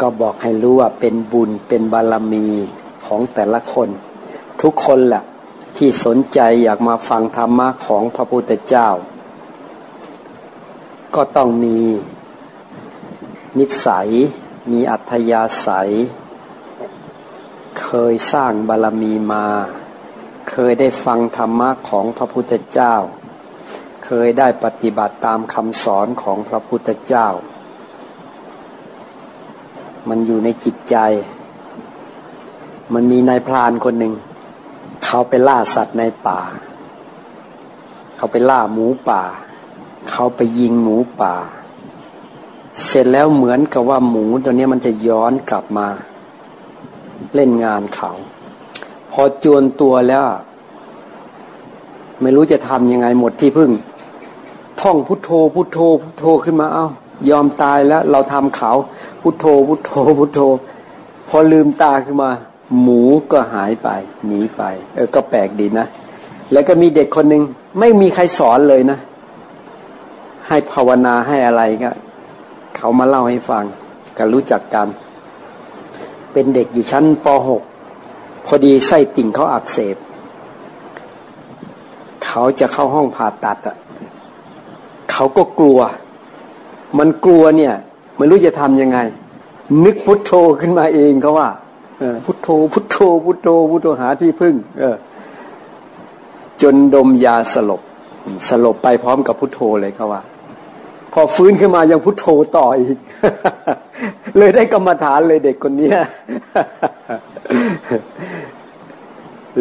ก็บอกให้รู้ว่าเป็นบุญเป็นบารมีของแต่ละคน ทุกคนแหละที่สนใจอยากมาฟังธรรมะของพระพุทธเจ้า ก็ต้องมีนิสัย มีอัธยาศัย เคยสร้างบารมีมา เคยได้ฟังธรรมะของพระพุทธเจ้า เคยได้ปฏิบัติตามคำสอนของพระพุทธเจ้า มันอยู่ในจิตใจ มันมีนายพรานคนหนึ่ง เขาไปล่าสัตว์ในป่า เขาไปล่าหมูป่า เขาไปยิงหมูป่า เสร็จแล้วเหมือนกับว่าหมูตัวนี้มันจะย้อนกลับมา เล่นงานเขา พอจวนตัวแล้ว ไม่รู้จะทำยังไงหมดที่พึ่ง ท่องพุทโธพุทโธพุทโธขึ้นมาเอา้า ยอมตายแล้วเราทำเขาพุทโธพุทโธพุทโธ พอลืมตาขึ้นมา หมูก็หายไป หนีไป เออก็แปลกดีนะ แล้วก็มีเด็กคนหนึ่งไม่มีใครสอนเลยนะ ให้ภาวนาให้อะไรก็เขามาเล่าให้ฟังกันรู้จักกัน เป็นเด็กอยู่ชั้นป .6 พอดีไส้ติ่งเขาอักเสบ เขาจะเข้าห้องผ่าตัดอะเขาก็กลัว มันกลัวเนี่ยไม่รู้จะทำยังไง นึกพุทโธขึ้นมาเองเขาว่าพุทโธ พุทโธ พุทโธ พุทโธหาที่พึ่ง เออ จนดมยาสลบ สลบไปพร้อมกับพุทโธเลยเขาว่า พอฟื้นขึ้นมายังพุทโธต่ออีก เลยได้กรรมฐานเลยเด็กคนนี้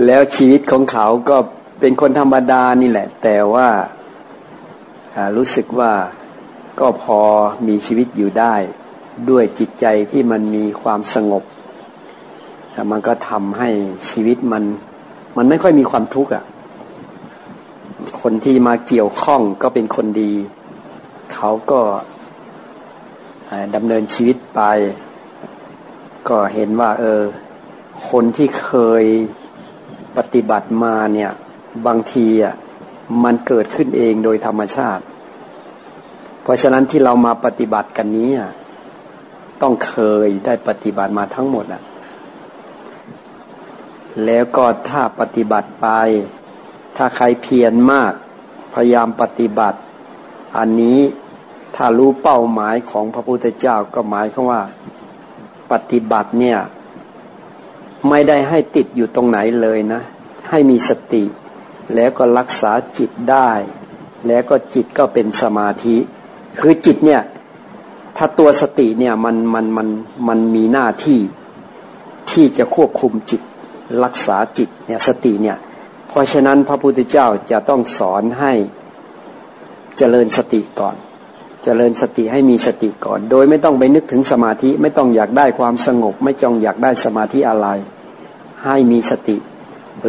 แล้วชีวิตของเขาก็เป็นคนธรรมดานี่แหละ แต่ว่ารู้สึกว่า ก็พอมีชีวิตอยู่ได้ ด้วยจิตใจที่มันมีความสงบมันก็ทำให้ชีวิตมัน มันไม่ค่อยมีความทุกข์อะ คนที่มาเกี่ยวข้องก็เป็นคนดี เขาก็ดำเนินชีวิตไป ก็เห็นว่า เออ คนที่เคยปฏิบัติมาเนี่ย บางทีอะมันเกิดขึ้นเองโดยธรรมชาติ เพราะฉะนั้นที่เรามาปฏิบัติกันนี้ต้องเคยได้ปฏิบัติมาทั้งหมดอะ แล้วก็ถ้าปฏิบัติไป ถ้าใครเพียรมาก พยายามปฏิบัติ อันนี้ถ้ารู้เป้าหมายของพระพุทธเจ้าก็หมายคือว่า ปฏิบัติเนี่ย ไม่ได้ให้ติดอยู่ตรงไหนเลยนะ ให้มีสติ แล้วก็รักษาจิตได้ แล้วก็จิตก็เป็นสมาธิ คือจิตเนี่ย ถ้าตัวสติเนี่ยมันมันมันมันมีหน้าที่ที่จะควบคุมจิตรักษาจิตเนี่ยสติเนี่ย เพราะฉะนั้นพระพุทธเจ้าจะต้องสอนให้เจริญสติก่อนเจริญสติให้มีสติก่อน โดยไม่ต้องไปนึกถึงสมาธิไม่ต้องอยากได้ความสงบ ไม่จองอยากได้สมาธิอะไร ให้มีสติ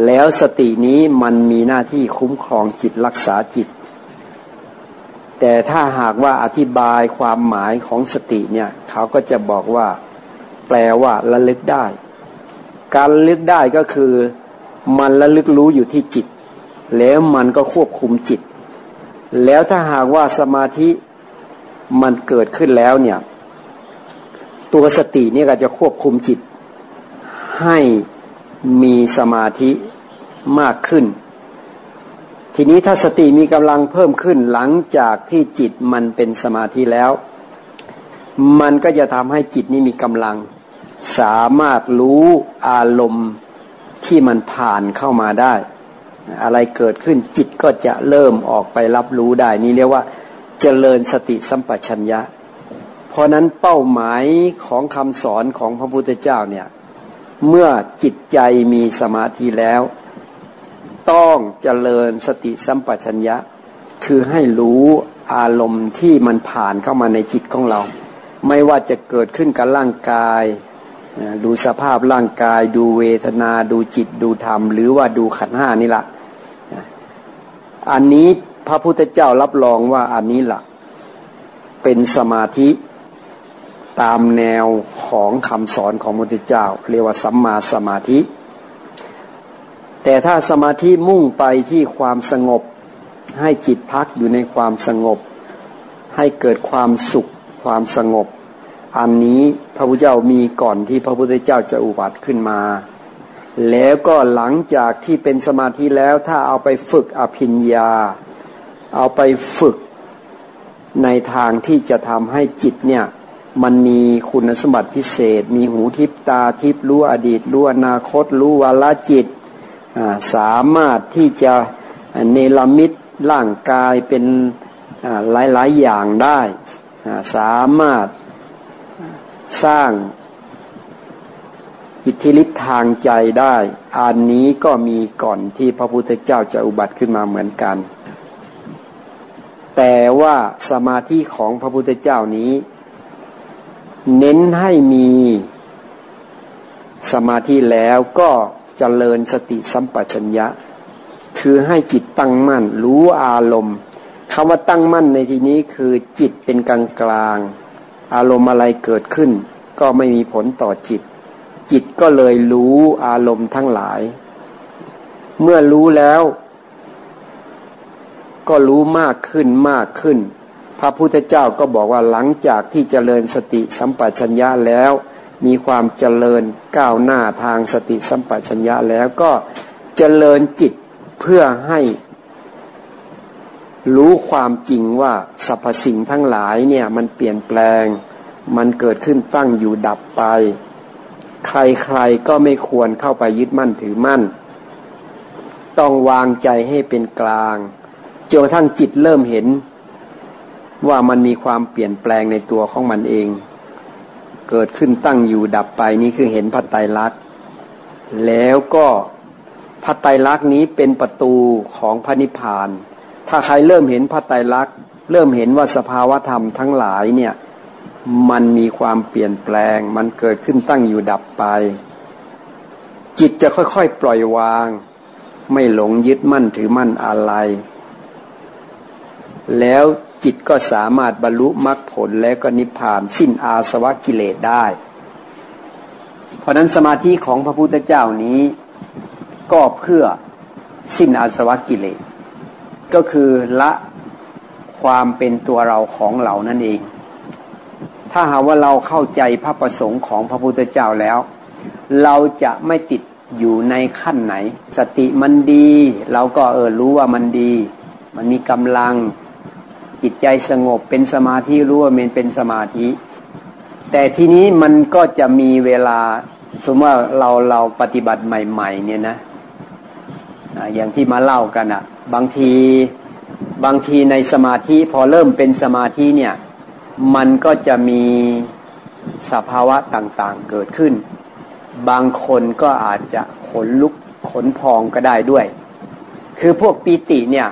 แล้วสตินี้มันมีหน้าที่คุ้มครองจิตรักษาจิต แต่ถ้าหากว่าอธิบายความหมายของสติเนี่ยเขาก็จะบอกว่า แปลว่าระลึกได้ การระลึกได้ก็คือ มันระลึกรู้อยู่ที่จิต แล้วมันก็ควบคุมจิต แล้วถ้าหากว่าสมาธิมันเกิดขึ้นแล้วเนี่ย ตัวสตินี่ก็จะควบคุมจิต ให้มีสมาธิมากขึ้น ทีนี้ถ้าสติมีกำลังเพิ่มขึ้นหลังจากที่จิตมันเป็นสมาธิแล้ว มันก็จะทำให้จิตนี้มีกำลัง สามารถรู้อารมณ์ที่มันผ่านเข้ามาได้ อะไรเกิดขึ้นจิตก็จะเริ่มออกไปรับรู้ได้ นี่เรียกว่าเจริญสติสัมปชัญญะ เพราะนั้นเป้าหมายของคำสอนของพระพุทธเจ้าเนี่ยเมื่อจิตใจมีสมาธิแล้ว ต้องเจริญสติสัมปชัญญะ คือให้รู้อารมณ์ที่มันผ่านเข้ามาในจิตของเรา ไม่ว่าจะเกิดขึ้นกับร่างกาย ดูสภาพร่างกาย ดูเวทนา ดูจิต ดูธรรม หรือว่าดูขันห้านี่แหละอันนี้พระพุทธเจ้ารับรองว่าอันนี้ละเป็นสมาธิตามแนวของคำสอนของพระพุทธเจ้า เรียกว่าสัมมาสมาธิ แต่ถ้าสมาธิมุ่งไปที่ความสงบ ให้จิตพักอยู่ในความสงบ ให้เกิดความสุขความสงบ อันนี้พระพุทธเจ้ามีก่อนที่พระพุทธเจ้าจะอุบัติขึ้นมา แล้วก็หลังจากที่เป็นสมาธิแล้วถ้าเอาไปฝึกอภิญญา เอาไปฝึกในทางที่จะทำให้จิตเนี่ยมันมีคุณสมบัติพิเศษ มีหูทิพตาทิพรู้อดีตรู้อนาคตรู้วาลจิต สามารถที่จะเนรมิตร่างกายเป็นหลายๆอย่างได้ สามารถสร้างอิทธิฤทธิ์ทางใจได้ อันนี้ก็มีก่อนที่พระพุทธเจ้าจะอุบัติขึ้นมาเหมือนกัน แต่ว่าสมาธิของพระพุทธเจ้านี้ เน้นให้มีสมาธิแล้วก็ เจริญสติสัมปชัญญะ คือให้จิตตั้งมั่น รู้อารมณ์คำว่าตั้งมั่นในที่นี้คือจิตเป็นกลางกลาง อารมณ์อะไรเกิดขึ้น ก็ไม่มีผลต่อจิต จิตก็เลยรู้อารมณ์ทั้งหลาย เมื่อรู้แล้ว ก็รู้มากขึ้นมากขึ้น พระพุทธเจ้าก็บอกว่าหลังจากที่เจริญสติสัมปชัญญะแล้ว มีความเจริญก้าวหน้าทางสติสัมปชัญญะแล้วก็เจริญจิตเพื่อให้รู้ความจริงว่าสรรพสิ่งทั้งหลายเนี่ยมันเปลี่ยนแปลง มันเกิดขึ้นตั้งอยู่ดับไป ใครๆก็ไม่ควรเข้าไปยึดมั่นถือมั่น ต้องวางใจให้เป็นกลางจนกระทั่งจิตเริ่มเห็นว่ามันมีความเปลี่ยนแปลงในตัวของมันเอง เกิดขึ้นตั้งอยู่ดับไปนี่คือเห็นพระไตรลักษณ์แล้วก็พระไตรลักษณ์นี้เป็นประตูของพระนิพพาน ถ้าใครเริ่มเห็นพระไตรลักษณ์เริ่มเห็นว่าสภาวธรรมทั้งหลายเนี่ยมันมีความเปลี่ยนแปลง มันเกิดขึ้นตั้งอยู่ดับไป จิตจะค่อยๆ ปล่อยวาง ไม่หลงยึดมั่นถือมั่นอะไร แล้ว จิตก็สามารถบรรลุมรรคผลและก็นิพพานสิ้นอาสวะกิเลสได้ เพราะนั้นสมาธิของพระพุทธเจ้านี้ก็เพื่อสิ้นอาสวะกิเลส ก็คือละความเป็นตัวเราของเรานั่นเอง ถ้าหาว่าเราเข้าใจพระประสงค์ของพระพุทธเจ้าแล้ว เราจะไม่ติดอยู่ในขั้นไหน สติมันดี เราก็เออรู้ว่ามันดี มันมีกำลัง จิตใจสงบเป็นสมาธิรู้ว่ามันเป็นสมาธิ แต่ทีนี้มันก็จะมีเวลาสมมติว่าเราเราปฏิบัติใหม่ ๆ เนี่ยนะอย่างที่มาเล่ากันอะ่ะ บางทีบางทีในสมาธิพอเริ่มเป็นสมาธิเนี่ย มันก็จะมีสภาวะต่างๆเกิดขึ้น บางคนก็อาจจะขนลุกขนพองก็ได้ด้วย คือพวกปีติเนี่ย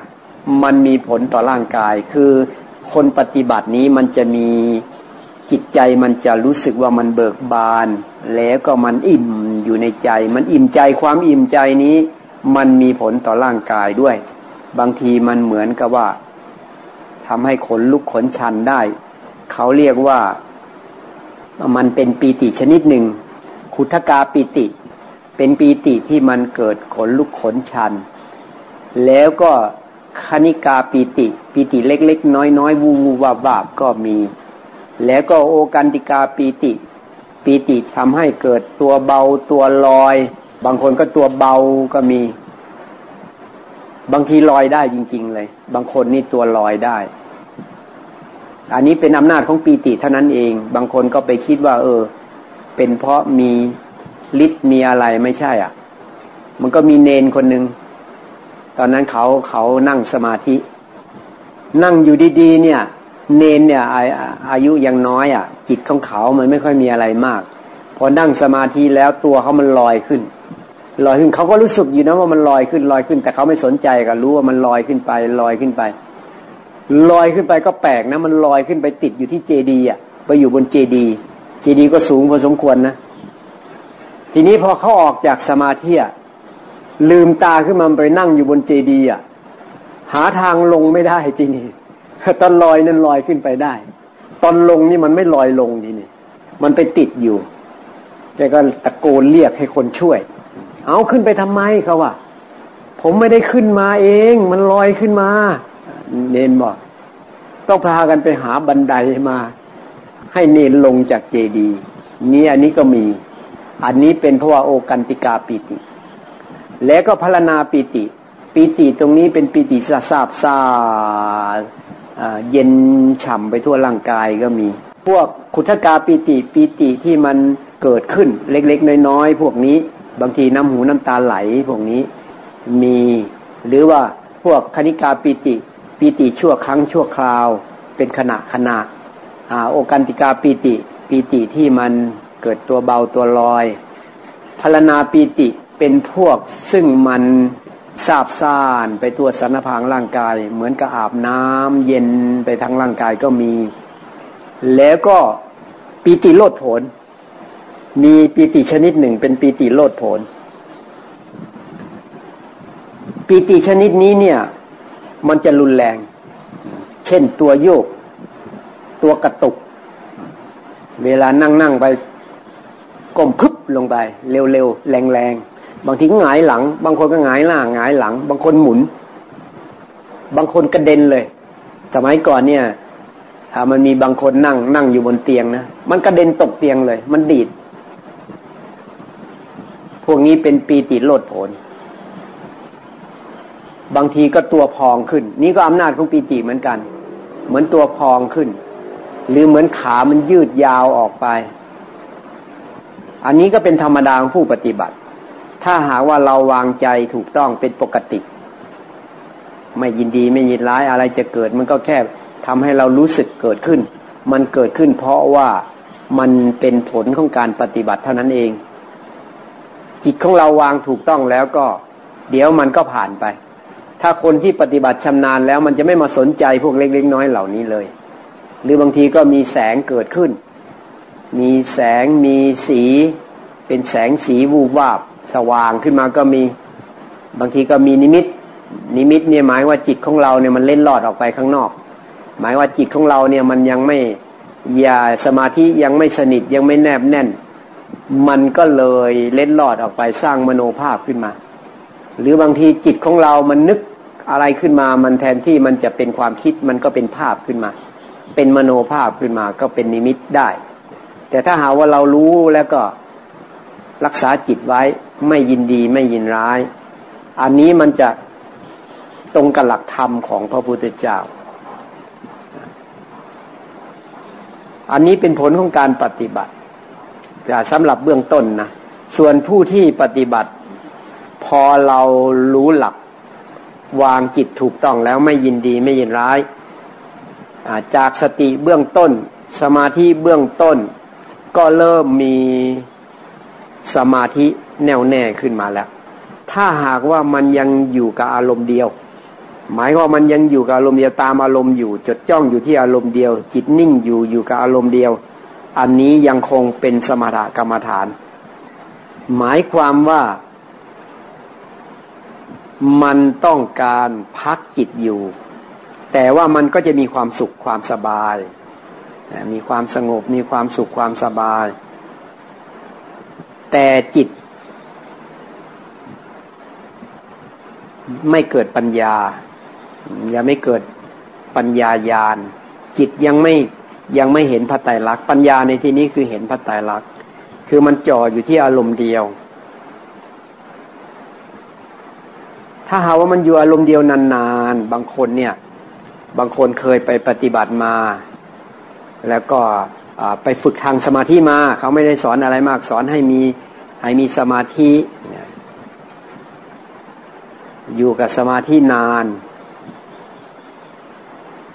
มันมีผลต่อร่างกาย คือคนปฏิบัตินี้มันจะมีจิตใจมันจะรู้สึกว่ามันเบิกบาน แล้วก็มันอิ่มอยู่ในใจ มันอิ่มใจความอิ่มใจนี้ มันมีผลต่อร่างกายด้วย บางทีมันเหมือนกับว่าทำให้ขนลุกขนชันได้ เขาเรียกว่ามันเป็นปีติชนิดหนึ่งคุทกาปีติ เป็นปีติที่มันเกิดขนลุกขนชัน แล้วก็ คณิกาปีติ ปีติเล็กๆ น้อยๆ วูวูวาบวาบก็มี แล้วก็โอกันติกาปีติ ปีติทำให้เกิดตัวเบาตัวลอย บางคนก็ตัวเบาก็มี บางทีลอยได้จริง ๆ เลย บางคนนี่ตัวลอยได้ อันนี้เป็นอำนาจของปีติเท่านั้นเอง บางคนก็ไปคิดว่า เออ เป็นเพราะมีฤทธิ์มีอะไรไม่ใช่อะ มันก็มีเนนคนหนึ่ง ตอนนั้นเขาเขานั่งสมาธิ นั่งอยู่ดีๆ เนี่ย เนนเนี่ยอาอายุยังน้อยอะ จิตของเขามันไม่ค่อยมีอะไรมาก พอนั่งสมาธิแล้วตัวเขามันลอยขึ้นลอยขึ้นเขาก็รู้สึกอยู่นะว่ามันลอยขึ้นลอยขึ้น แต่เขาไม่สนใจก็รู้ว่ามันลอยขึ้นไปลอยขึ้นไปลอยขึ้นไปก็แปลกนะมันลอยขึ้นไปติดอยู่ที่เจดีอะ ไปอยู่บนเจดีเจดีก็สูงพอสมควรนะ ทีนี้พอเขาออกจากสมาธิอะ ลืมตาขึ้นมาไปนั่งอยู่บนเจดีย์อะหาทางลงไม่ได้ทีนี้ตอนลอยนั้นลอยขึ้นไปได้ ตอนลงนี่มันไม่ลอยลงทีนี้มันไปติดอยู่แกก็ตะโกนเรียกให้คนช่วย เอาขึ้นไปทำไมเขาว่า ผมไม่ได้ขึ้นมาเอง มันลอยขึ้นมา เนนบอกต้องพากันไปหาบันไดมา ให้เนนลงจากเจดีย์นี่อันนี้ก็มี อันนี้เป็นเพราะว่าโอกันติกาปิติ แล้วก็พลนาปิติ ปิติตรงนี้เป็นปิติซาซาบซาเย็นฉ่ำไปทั่วร่างกายก็มี พวกขุทกาปิติปิติที่มันเกิดขึ้นเล็กๆ น้อยๆ พวกนี้บางทีน้ำหูน้ำตาไหลพวกนี้มีหรือว่าพวกคณิกาปิติปิติชั่วครั้งชั่วคราว เป็นขณะขณะโอกันติกาปิติปิติที่มันเกิดตัวเบาตัวลอยพลนาปิติ เป็นพวกซึ่งมันซาบซ่านไปตัวสันพางร่างกาย เหมือนกับอาบน้ำเย็นไปทั้งร่างกายก็มี แล้วก็ปีติโลดผล มีปีติชนิดหนึ่งเป็นปีติโลดผล ปีติชนิดนี้เนี่ย มันจะรุนแรง เช่นตัวโยก ตัวกระตุก เวลานั่งนั่งไปก้มพึบลงไป เร็วๆแรงๆ บางทีหงายหลัง บางคนก็หงายหน้าหงายหลัง บางคนหมุน บางคนกระเด็นเลย สมัยก่อนเนี่ยมันมีบางคนนั่งนั่งอยู่บนเตียงนะมันกระเด็นตกเตียงเลย มันดีด พวกนี้เป็นปีติโลดโผนบางทีก็ตัวพองขึ้น นี่ก็อำนาจของปีติเหมือนกัน เหมือนตัวพองขึ้น หรือเหมือนขามันยืดยาวออกไป อันนี้ก็เป็นธรรมดาของผู้ปฏิบัติ ถ้าหากว่าเราวางใจถูกต้องเป็นปกติ ไม่ยินดีไม่ยินร้ายอะไรจะเกิด มันก็แค่ทำให้เรารู้สึกเกิดขึ้น มันเกิดขึ้น เพราะว่ามันเป็นผลของการปฏิบัติเท่านั้นเอง จิตของเราวางถูกต้องแล้วก็ เดี๋ยวมันก็ผ่านไป ถ้าคนที่ปฏิบัติชำนาญแล้ว มันจะไม่มาสนใจพวกเล็กๆน้อยเหล่านี้เลย หรือบางทีก็มีแสงเกิดขึ้น มีแสงมีสี เป็นแสงสีวูบวาบ สว่างขึ้นมาก็มี บางทีก็มีนิมิต นิมิตเนี่ยหมายว่าจิตของเราเนี่ยมันเล่นลอดออกไปข้างนอก หมายว่าจิตของเราเนี่ยมันยังไม่อย่าสมาธิยังไม่สนิทยังไม่แนบแน่น มันก็เลยเล่นลอดออกไปสร้างมโนภาพขึ้นมา หรือบางทีจิตของเรามันนึกอะไรขึ้นมา มันแทนที่มันจะเป็นความคิดมันก็เป็นภาพขึ้นมา เป็นมโนภาพขึ้นมา ก็เป็นนิมิตได้ แต่ถ้าหาว่าเรารู้แล้วก็รักษาจิตไว้ ไม่ยินดีไม่ยินร้าย อันนี้มันจะตรงกับหลักธรรมของพระพุทธเจ้า อันนี้เป็นผลของการปฏิบัติแต่สำหรับเบื้องต้นนะส่วนผู้ที่ปฏิบัติ พอเรารู้หลักวางจิตถูกต้องแล้วไม่ยินดีไม่ยินร้าย จากสติเบื้องต้น สมาธิเบื้องต้น ก็เริ่มมีสมาธิ แน่วแน่ขึ้นมาแล้ว ถ้าหากว่ามันยังอยู่กับอารมณ์เดียว หมายว่ามันยังอยู่กับอารมณ์เดียวตามอารมณ์อยู่ จดจ้องอยู่ที่อารมณ์เดียว จิตนิ่งอยู่อยู่กับอารมณ์เดียว อันนี้ยังคงเป็นสมถกรรมฐาน หมายความว่ามันต้องการพักจิตอยู่ แต่ว่ามันก็จะมีความสุขความสบาย มีความสงบมีความสุขความสบาย แต่จิต ไม่เกิดปัญญา ยังไม่เกิดปัญญายาณจิตยังไม่ยังไม่เห็นพระไตรลักษณ์ปัญญาในที่นี้คือเห็นพระไตรลักษณ์คือมันจ่ออยู่ที่อารมณ์เดียว ถ้าหาว่ามันอยู่อารมณ์เดียวนานๆบางคนเนี่ย บางคนเคยไปปฏิบัติมา แล้วก็ไปฝึกทางสมาธิมา เขาไม่ได้สอนอะไรมากสอนให้มีให้มีสมาธิ อยู่กับสมาธินาน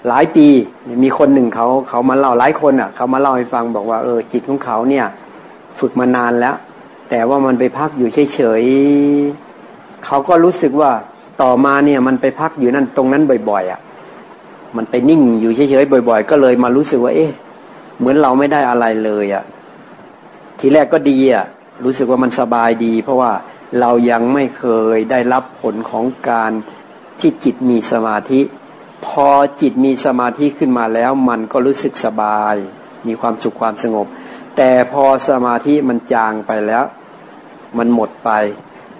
หลายปีมีคนหนึ่งเขาเขามาเล่าหลายคนอะ เขามาเล่าให้ฟังบอกว่าเออจิตของเขาเนี่ย ฝึกมานานแล้ว แต่ว่ามันไปพักอยู่เฉยเขาก็รู้สึกว่าต่อมาเนี่ย มันไปพักอยู่นั่นตรงนั้นบ่อย ๆ อะ มันไปนิ่งอยู่เฉยๆบ่อย ๆ ก็เลยมารู้สึกว่า เอ๊ะ เหมือนเราไม่ได้อะไรเลยอะ ทีแรกก็ดีอะ รู้สึกว่ามันสบายดี เพราะว่า เรายังไม่เคยได้รับผลของการที่จิตมีสมาธิ พอจิตมีสมาธิขึ้นมาแล้วมันก็รู้สึกสบาย มีความสุขความสงบ แต่พอสมาธิมันจางไปแล้ว มันหมดไป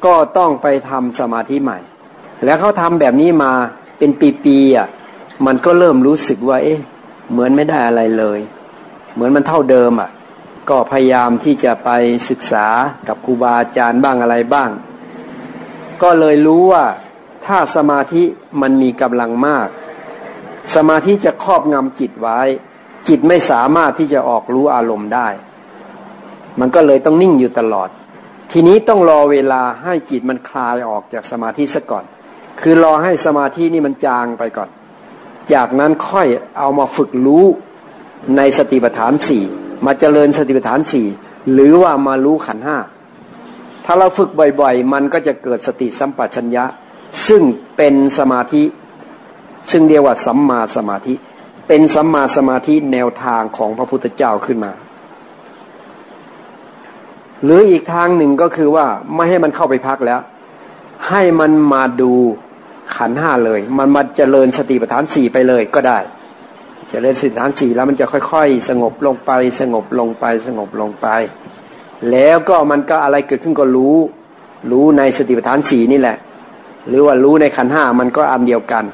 ก็ต้องไปทำสมาธิใหม่ แล้วเขาทำแบบนี้มาเป็นปีๆอะมันก็เริ่มรู้สึกว่า เอ๊ะ เหมือนไม่ได้อะไรเลย เหมือนมันเท่าเดิมอะ ก็พยายามที่จะไปศึกษากับครูบาอาจารย์บ้างอะไรบ้าง ก็เลยรู้ว่าถ้าสมาธิมันมีกำลังมาก สมาธิจะครอบงำจิตไว้ จิตไม่สามารถที่จะออกรู้อารมณ์ได้ มันก็เลยต้องนิ่งอยู่ตลอด ทีนี้ต้องรอเวลาให้จิตมันคลายออกจากสมาธิซะก่อน คือรอให้สมาธินี่มันจางไปก่อน จากนั้นค่อยเอามาฝึกรู้ในสติปัฏฐานสี่ มาเจริญสติปัฏฐานสี่หรือว่ามารู้ขันห้าถ้าเราฝึกบ่อยๆ มันก็จะเกิดสติสัมปชัญญะ ซึ่งเป็นสมาธิ ซึ่งเรียกว่าสัมมาสมาธิ เป็นสัมมาสมาธิแนวทางของพระพุทธเจ้าขึ้นมา หรืออีกทางหนึ่งก็คือว่าไม่ให้มันเข้าไปพักแล้ว ให้มันมาดูขันห้าเลย มันมาเจริญสติปัฏฐานสี่ไปเลยก็ได้ จริญสติฐานสี่แล้วมันจะค่อย ๆ สงบลงไป สงบลงไป สงบลงไป แล้วก็มันก็อะไรเกิดขึ้นก็รู้ รู้ในสติปัฏฐานสี่นี่แหละ หรือว่ารู้ในขันห้ามันก็อันเดียวกัน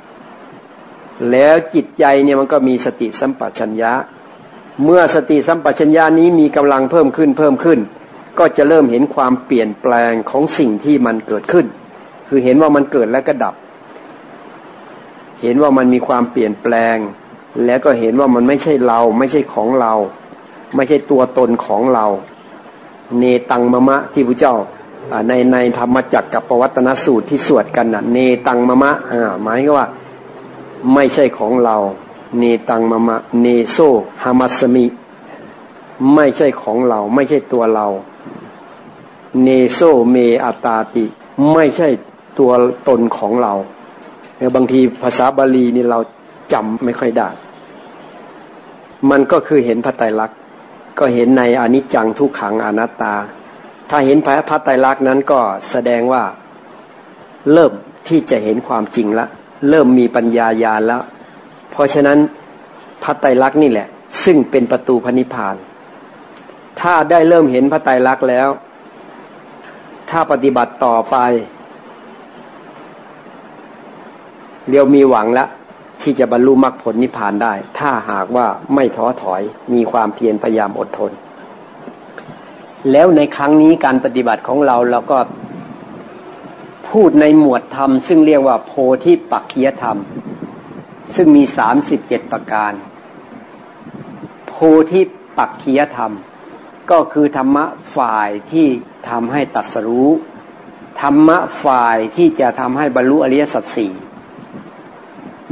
แล้วจิตใจเนี่ยมันก็มีสติสัมปชัญญะ เมื่อสติสัมปชัญญะนี้มีกำลังเพิ่มขึ้นเพิ่มขึ้น ก็จะเริ่มเห็นความเปลี่ยนแปลงของสิ่งที่มันเกิดขึ้น คือเห็นว่ามันเกิดแล้วก็ดับ เห็นว่ามันมีความเปลี่ยนแปลง แล้วก็เห็นว่ามันไม่ใช่เรา ไม่ใช่ของเรา ไม่ใช่ตัวตนของเรา เนตังมะมะที่พระเจ้าในในธรรมจักรกับปวัตนสูตรที่สวดกันน่ะ เนตังมะมะอ่าหมายก็ว่า ไม่ใช่ของเรา เนตังมะมะ เนโซฮามัสมิ ไม่ใช่ของเรา ไม่ใช่ตัวเรา เนโซเมอัตาติ ไม่ใช่ตัวตนของเราบางทีภาษาบาลีนี่เราจำไม่ค่อยได้ มันก็คือเห็นพระไตรลักษณ์ก็เห็นในอนิจจังทุกขังอนัตตา ถ้าเห็นพระพระไตรลักษณ์นั้นก็แสดงว่าเริ่มที่จะเห็นความจริงแล้วเริ่มมีปัญญาญาณแล้ว เพราะฉะนั้นพระไตรลักษณ์นี่แหละ ซึ่งเป็นประตูพระนิพพาน ถ้าได้เริ่มเห็นพระไตรลักษณ์แล้ว ถ้าปฏิบัติต่อไป เดี๋ยวมีหวังแล้ว ที่จะบรรลุมรรคผลนิพพานได้ ถ้าหากว่าไม่ท้อถอยมีความเพียรพยายามอดทน แล้วในครั้งนี้การปฏิบัติของเราเราก็พูดในหมวดธรรม ซึ่งเรียกว่าโพธิปักขียธรรม ซึ่งมีสามสิบเจ็ดประการ โพธิปักขียธรรม ก็คือธรรมะฝ่ายที่ทำให้ตัดสรู้ธรรมะฝ่ายที่จะทำให้บรรลุอริยสัจสี่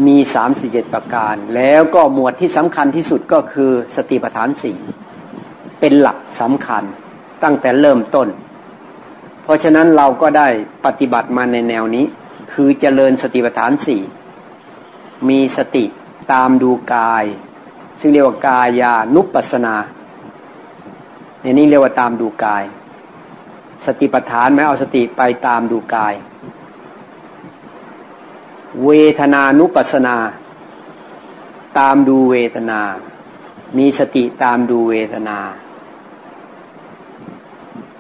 มีสามสี่เจ็ดประการ แล้วก็หมวดที่สำคัญที่สุดก็คือสติปัฏฐานสี่เป็นหลักสำคัญตั้งแต่เริ่มต้น เพราะฉะนั้นเราก็ได้ปฏิบัติมาในแนวนี้ คือเจริญสติปัฏฐานสี่มีสติตามดูกาย ซึ่งเรียกว่ากายานุปัสนาในนี้เรียกว่าตามดูกาย สติปัฏฐานไม่เอาสติไปตามดูกาย เวทนานุปัสนา ตามดูเวทนา มีสติตามดูเวทนา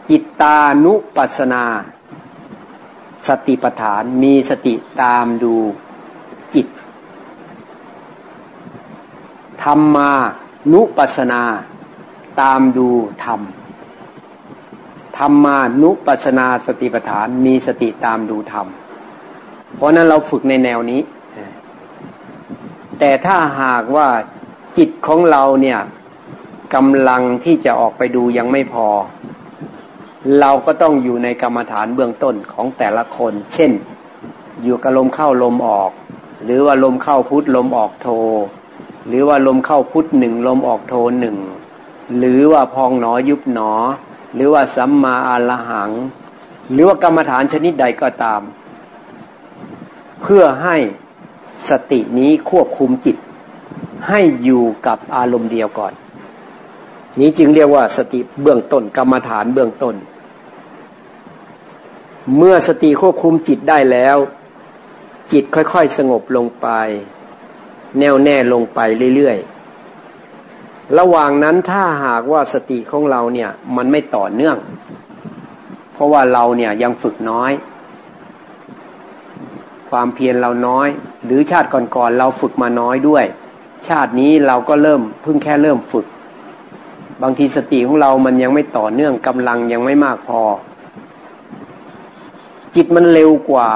จิตตานุปัสนา สติปัฏฐานมีสติตามดูจิต ธรรมานุปัสนา ตามดูธรรม ธรรมานุปัสนาสติปัฏฐานมีสติตามดูธรรม เพราะนั้นเราฝึกในแนวนี้ แต่ถ้าหากว่าจิตของเราเนี่ยกำลังที่จะออกไปดูยังไม่พอ เราก็ต้องอยู่ในกรรมฐานเบื้องต้นของแต่ละคน เช่น อยู่กับลมเข้าลมออก หรือว่าลมเข้าพุทลมออกโท หรือว่าลมเข้าพุทหนึ่งลมออกโทหนึ่งหรือว่าพองหนอยุบหนอ หรือว่าสัมมาอาลหัง หรือว่ากรรมฐานชนิดใดก็ตาม เพื่อให้สตินี้ควบคุมจิต ให้อยู่กับอารมณ์เดียวก่อน นี้จึงเรียกว่าสติเบื้องต้นกรรมฐานเบื้องต้น เมื่อสติควบคุมจิตได้แล้ว จิตค่อยๆสงบลงไป แน่วแน่ลงไปเรื่อยๆ ระหว่างนั้นถ้าหากว่าสติของเราเนี่ยมันไม่ต่อเนื่อง เพราะว่าเราเนี่ยยังฝึกน้อย ความเพียรเราน้อย หรือชาติก่อนๆเราฝึกมาน้อยด้วย ชาตินี้เราก็เริ่มเพิ่งแค่เริ่มฝึก บางทีสติของเรามันยังไม่ต่อเนื่องกำลังยังไม่มากพอ จิตมันเร็วกว่า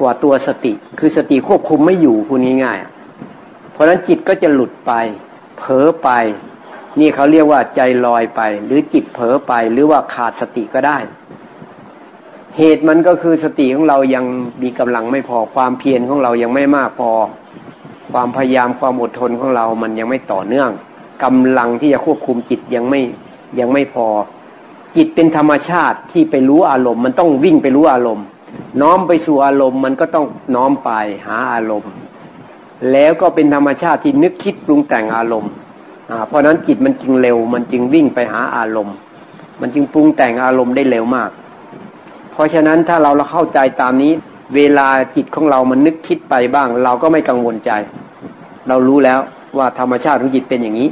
กว่าตัวสติ คือสติควบคุมไม่อยู่พูดง่ายๆเพราะฉะนั้นจิตก็จะหลุดไป เผลอไป นี่เขาเรียกว่าใจลอยไป หรือจิตเผลอไปหรือว่าขาดสติก็ได้ เหตุมันก็คือสติของเรายังมีกำลังไม่พอความเพียรของเรายังไม่มากพอ ความพยายามความอดทนของเรามันยังไม่ต่อเนื่องกำลังที่จะควบคุมจิตยังไม่ยังไม่พอ จิตเป็นธรรมชาติที่ไปรู้อารมณ์ มันต้องวิ่งไปรู้อารมณ์ น้อมไปสู่อารมณ์มันก็ต้องน้อมไปหาอารมณ์ แล้วก็เป็นธรรมชาติที่นึกคิดปรุงแต่งอารมณ์เพราะนั้นจิตมันจึงเร็ว มันจึงวิ่งไปหาอารมณ์ มันจึงปรุงแต่งอารมณ์ได้เร็วมาก เพราะฉะนั้นถ้าเราเราเข้าใจตามนี้ เวลาจิตของเรามันนึกคิดไปบ้าง เราก็ไม่กังวลใจ เรารู้แล้วว่าธรรมชาติของจิตเป็นอย่างนี้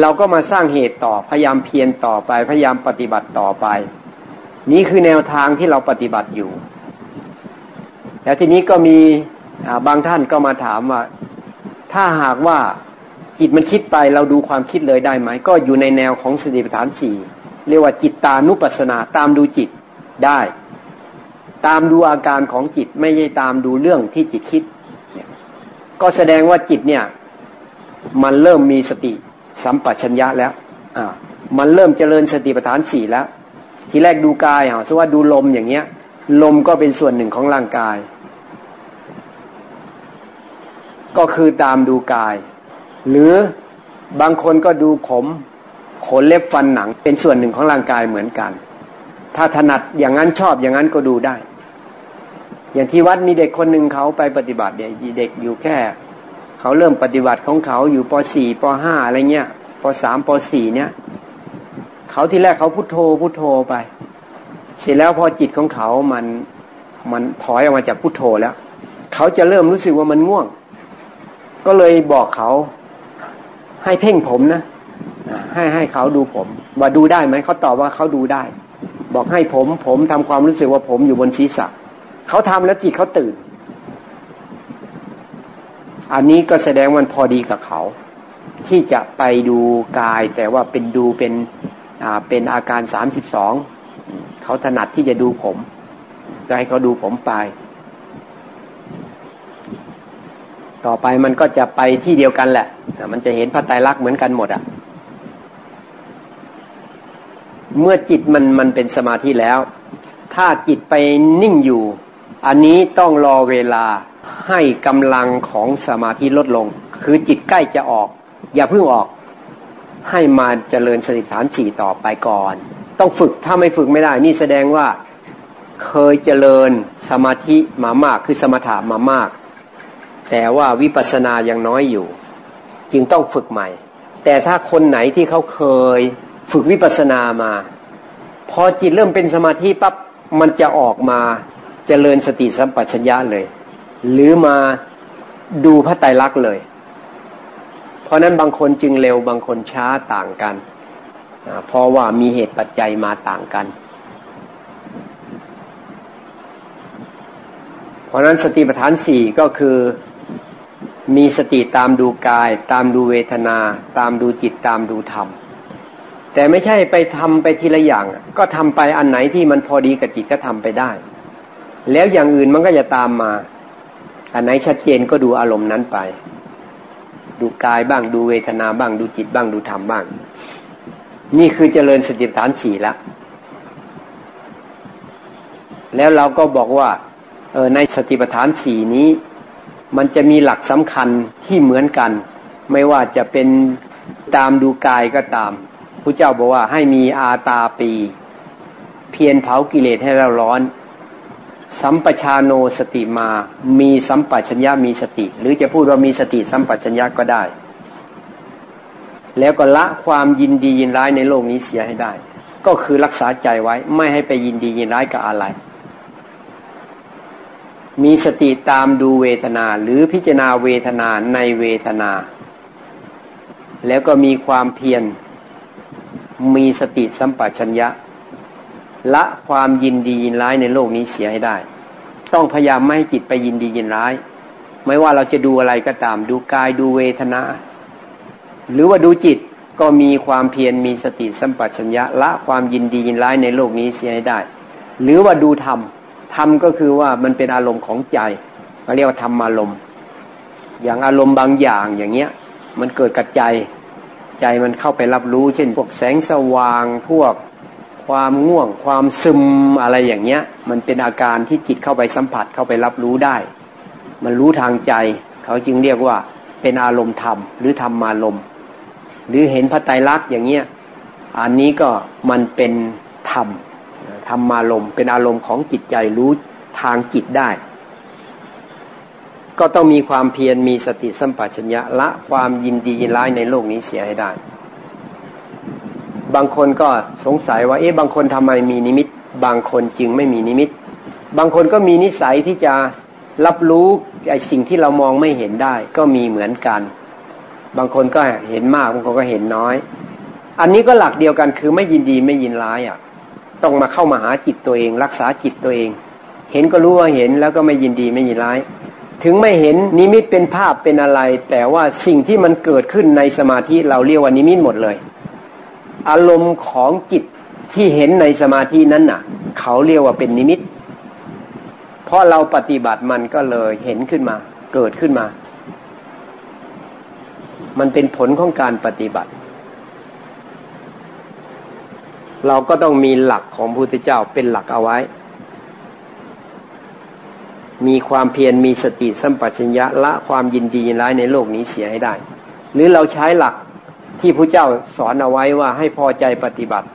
เราก็มาสร้างเหตุต่อพยายามเพียรต่อไปพยายามปฏิบัติต่อไป นี่คือแนวทางที่เราปฏิบัติอยู่ แล้วทีนี้ก็มีบางท่านก็มาถามว่า ถ้าหากว่าจิตมันคิดไปเราดูความคิดเลยได้ไหม ก็อยู่ในแนวของสติปัฏฐานสี่เรียกว่าจิตตานุปัสสนาตามดูจิต ได้ ตามดูอาการของจิตไม่ใช่ตามดูเรื่องที่จิตคิด ก็แสดงว่าจิตเนี่ย มันเริ่มมีสติสัมปชัญญะแล้ว อ่า มันเริ่มเจริญสติปัฏฐานสี่แล้ว ทีแรกดูกายอะสมว่าดูลมอย่างเงี้ย ลมก็เป็นส่วนหนึ่งของร่างกาย ก็คือตามดูกาย หรือบางคนก็ดูผม ขนเล็บฟันหนัง เป็นส่วนหนึ่งของร่างกายเหมือนกัน ถ้าถนัดอย่างนั้นชอบอย่างนั้นก็ดูได้ อย่างที่วัดมีเด็กคนหนึ่งเขาไปปฏิบัติเนี่ยเด็กอยู่แค่ เขาเริ่มปฏิบัติของเขาอยู่ป .4 ป .5 อะไรเงี้ยป .3 ป .4 เนี่ยเขาที่แรกเขาพุโทโธพุโทโธไป เสร็จแล้วพอจิตของเขามันมันถอยออกมาจากพุโทโธแล้ว เขาจะเริ่มรู้สึกว่ามันง่วง ก็เลยบอกเขาให้เพ่งผมนะให้ให้เขาดูผม ว่าดูได้ไหมเขาตอบว่าเขาดูได้ บอกให้ผม ผมทำความรู้สึกว่าผมอยู่บนศีรษะเขาทำแล้วจิตเขาตื่น อันนี้ก็แสดงมันพอดีกับเขา ที่จะไปดูกาย แต่ว่าเป็นดูเป็นอ่าเป็นอาการสามสิบสองเขาถนัดที่จะดูผมก็ให้เขาดูผมไป ต่อไปมันก็จะไปที่เดียวกันแหละ มันจะเห็นพระไตรลักษณ์เหมือนกันหมดอะ่ะ เมื่อจิตมันมันเป็นสมาธิแล้ว ถ้าจิตไปนิ่งอยู่ อันนี้ต้องรอเวลาให้กำลังของสมาธิลดลง คือจิตใกล้จะออก อย่าเพิ่งออก ให้มาเจริญสติฐานสี่ต่อไปก่อน ต้องฝึกถ้าไม่ฝึกไม่ได้ นี่แสดงว่าเคยเจริญสมาธิมามากคือสมถะมามาก แต่ว่าวิปัสสนายังน้อยอยู่ จึงต้องฝึกใหม่ แต่ถ้าคนไหนที่เขาเคย ฝึกวิปัสสนามา พอจิตเริ่มเป็นสมาธิปั๊บมันจะออกมาเจริญสติสัมปชัญญะเลย หรือมาดูพระไตรลักษณ์เลย เพราะนั้นบางคนจึงเร็วบางคนช้าต่างกัน เพราะว่ามีเหตุปัจจัยมาต่างกัน เพราะนั้นสติปัฏฐานสี่ก็คือมีสติตามดูกาย ตามดูเวทนา ตามดูจิตตามดูธรรม แต่ไม่ใช่ไปทำไปทีละอย่าง ก็ทำไปอันไหนที่มันพอดีกับจิตก็ทำไปได้ แล้วอย่างอื่นมันก็จะตามมา อันไหนชัดเจนก็ดูอารมณ์นั้นไป ดูกายบ้างดูเวทนาบ้าง ดูจิตบ้างดูธรรมบ้าง นี่คือเจริญสติฐานสี่ละแล้วเราก็บอกว่าเออในสติปัฏฐานสี่นี้ มันจะมีหลักสำคัญที่เหมือนกัน ไม่ว่าจะเป็นตามดูกายก็ตาม ระเจ้าบอกว่าให้มีอาตาปี เพียรเผากิเลสให้เราร้อน สัมปชาโนสติมา มีสัมปชัญญะมีสติ หรือจะพูดว่ามีสติสัมปชัญญะก็ได้ แล้วก็ละความยินดียินร้ายในโลกนี้เสียให้ได้ ก็คือรักษาใจไว้ไม่ให้ไปยินดียินร้ายกับอะไร มีสติตามดูเวทนาหรือพิจารณาเวทนาในเวทนา แล้วก็มีความเพียร มีสติสัมปชัญญะ ละความยินดียินร้ายในโลกนี้เสียให้ได้ ต้องพยายามไม่ให้จิตไปยินดียินร้าย ไม่ว่าเราจะดูอะไรก็ตาม ดูกายดูเวทนา หรือว่าดูจิตก็มีความเพียรมีสติสัมปชัญญะ ละความยินดียินร้ายในโลกนี้เสียให้ได้ หรือว่าดูธรรมธรรมก็คือว่ามันเป็นอารมณ์ของใจเราเรียกว่าธรรมอารมณ์ อย่างอารมณ์บางอย่างอย่างเงี้ย มันเกิดกับใจ ใจมันเข้าไปรับรู้ เช่น พวกแสงสว่างพวกความง่วงความซึมอะไรอย่างเงี้ย มันเป็นอาการที่จิตเข้าไปสัมผัสเข้าไปรับรู้ได้ มันรู้ทางใจ เขาจึงเรียกว่าเป็นอารมณ์ธรรม หรือธรรมารมณ์ หรือเห็นพระไตรลักษณ์อย่างเงี้ยอันนี้ก็มันเป็นธรรมธรรมารมณ์เป็นอารมณ์ของจิตใจรู้ทางจิตได้ ก็ต้องมีความเพียรมีสติสัมปชัญญะละความยินดียินร้ายในโลกนี้เสียให้ได้ บางคนก็สงสัยว่าเอ๊ะบางคนทำไมมีนิมิต บางคนจึงไม่มีนิมิต บางคนก็มีนิสัยที่จะรับรู้ไอ้สิ่งที่เรามองไม่เห็นได้ ก็มีเหมือนกัน บางคนก็เห็นมากบางคนก็เห็นน้อย อันนี้ก็หลักเดียวกันคือไม่ยินดีไม่ยินร้ายอะ ต้องมาเข้ามาหาจิตตัวเอง รักษาจิตตัวเอง เห็นก็รู้ว่าเห็นแล้วก็ไม่ยินดีไม่ยินร้าย ถึงไม่เห็นนิมิตเป็นภาพเป็นอะไร แต่ว่าสิ่งที่มันเกิดขึ้นในสมาธิเราเรียกว่านิมิตหมดเลย อารมณ์ของจิตที่เห็นในสมาธินั้นน่ะ เขาเรียกว่าเป็นนิมิต เพราะเราปฏิบัติมันก็เลยเห็นขึ้นมา เกิดขึ้นมา มันเป็นผลของการปฏิบัติ เราก็ต้องมีหลักของพระพุทธเจ้าเป็นหลักเอาไว้ มีความเพียรมีสติสัมปชัญญะละความยินดียินร้ายในโลกนี้เสียให้ได้ หรือเราใช้หลักที่พระเจ้าสอนเอาไว้ว่าให้พอใจปฏิบัติ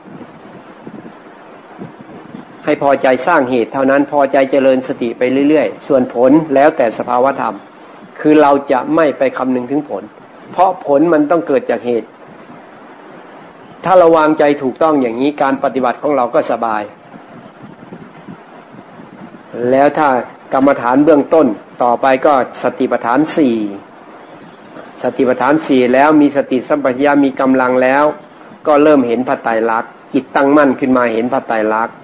ให้พอใจสร้างเหตุ เท่านั้นพอใจเจริญสติไปเรื่อยๆ ส่วนผลแล้วแต่สภาวธรรม คือเราจะไม่ไปคำนึงถึงผล เพราะผลมันต้องเกิดจากเหตุ ถ้าเราวางใจถูกต้องอย่างนี้การปฏิบัติของเราก็สบาย แล้วถ้า กรรมฐานเบื้องต้น ต่อไปก็สติปัฏฐานสี่สติปัฏฐานสี่แล้วมีสติสัมปชัญญะมีกำลังแล้ว ก็เริ่มเห็นพระไตรลักษณ์จิตตั้งมั่นขึ้นมาเห็นพระไตรลักษณ์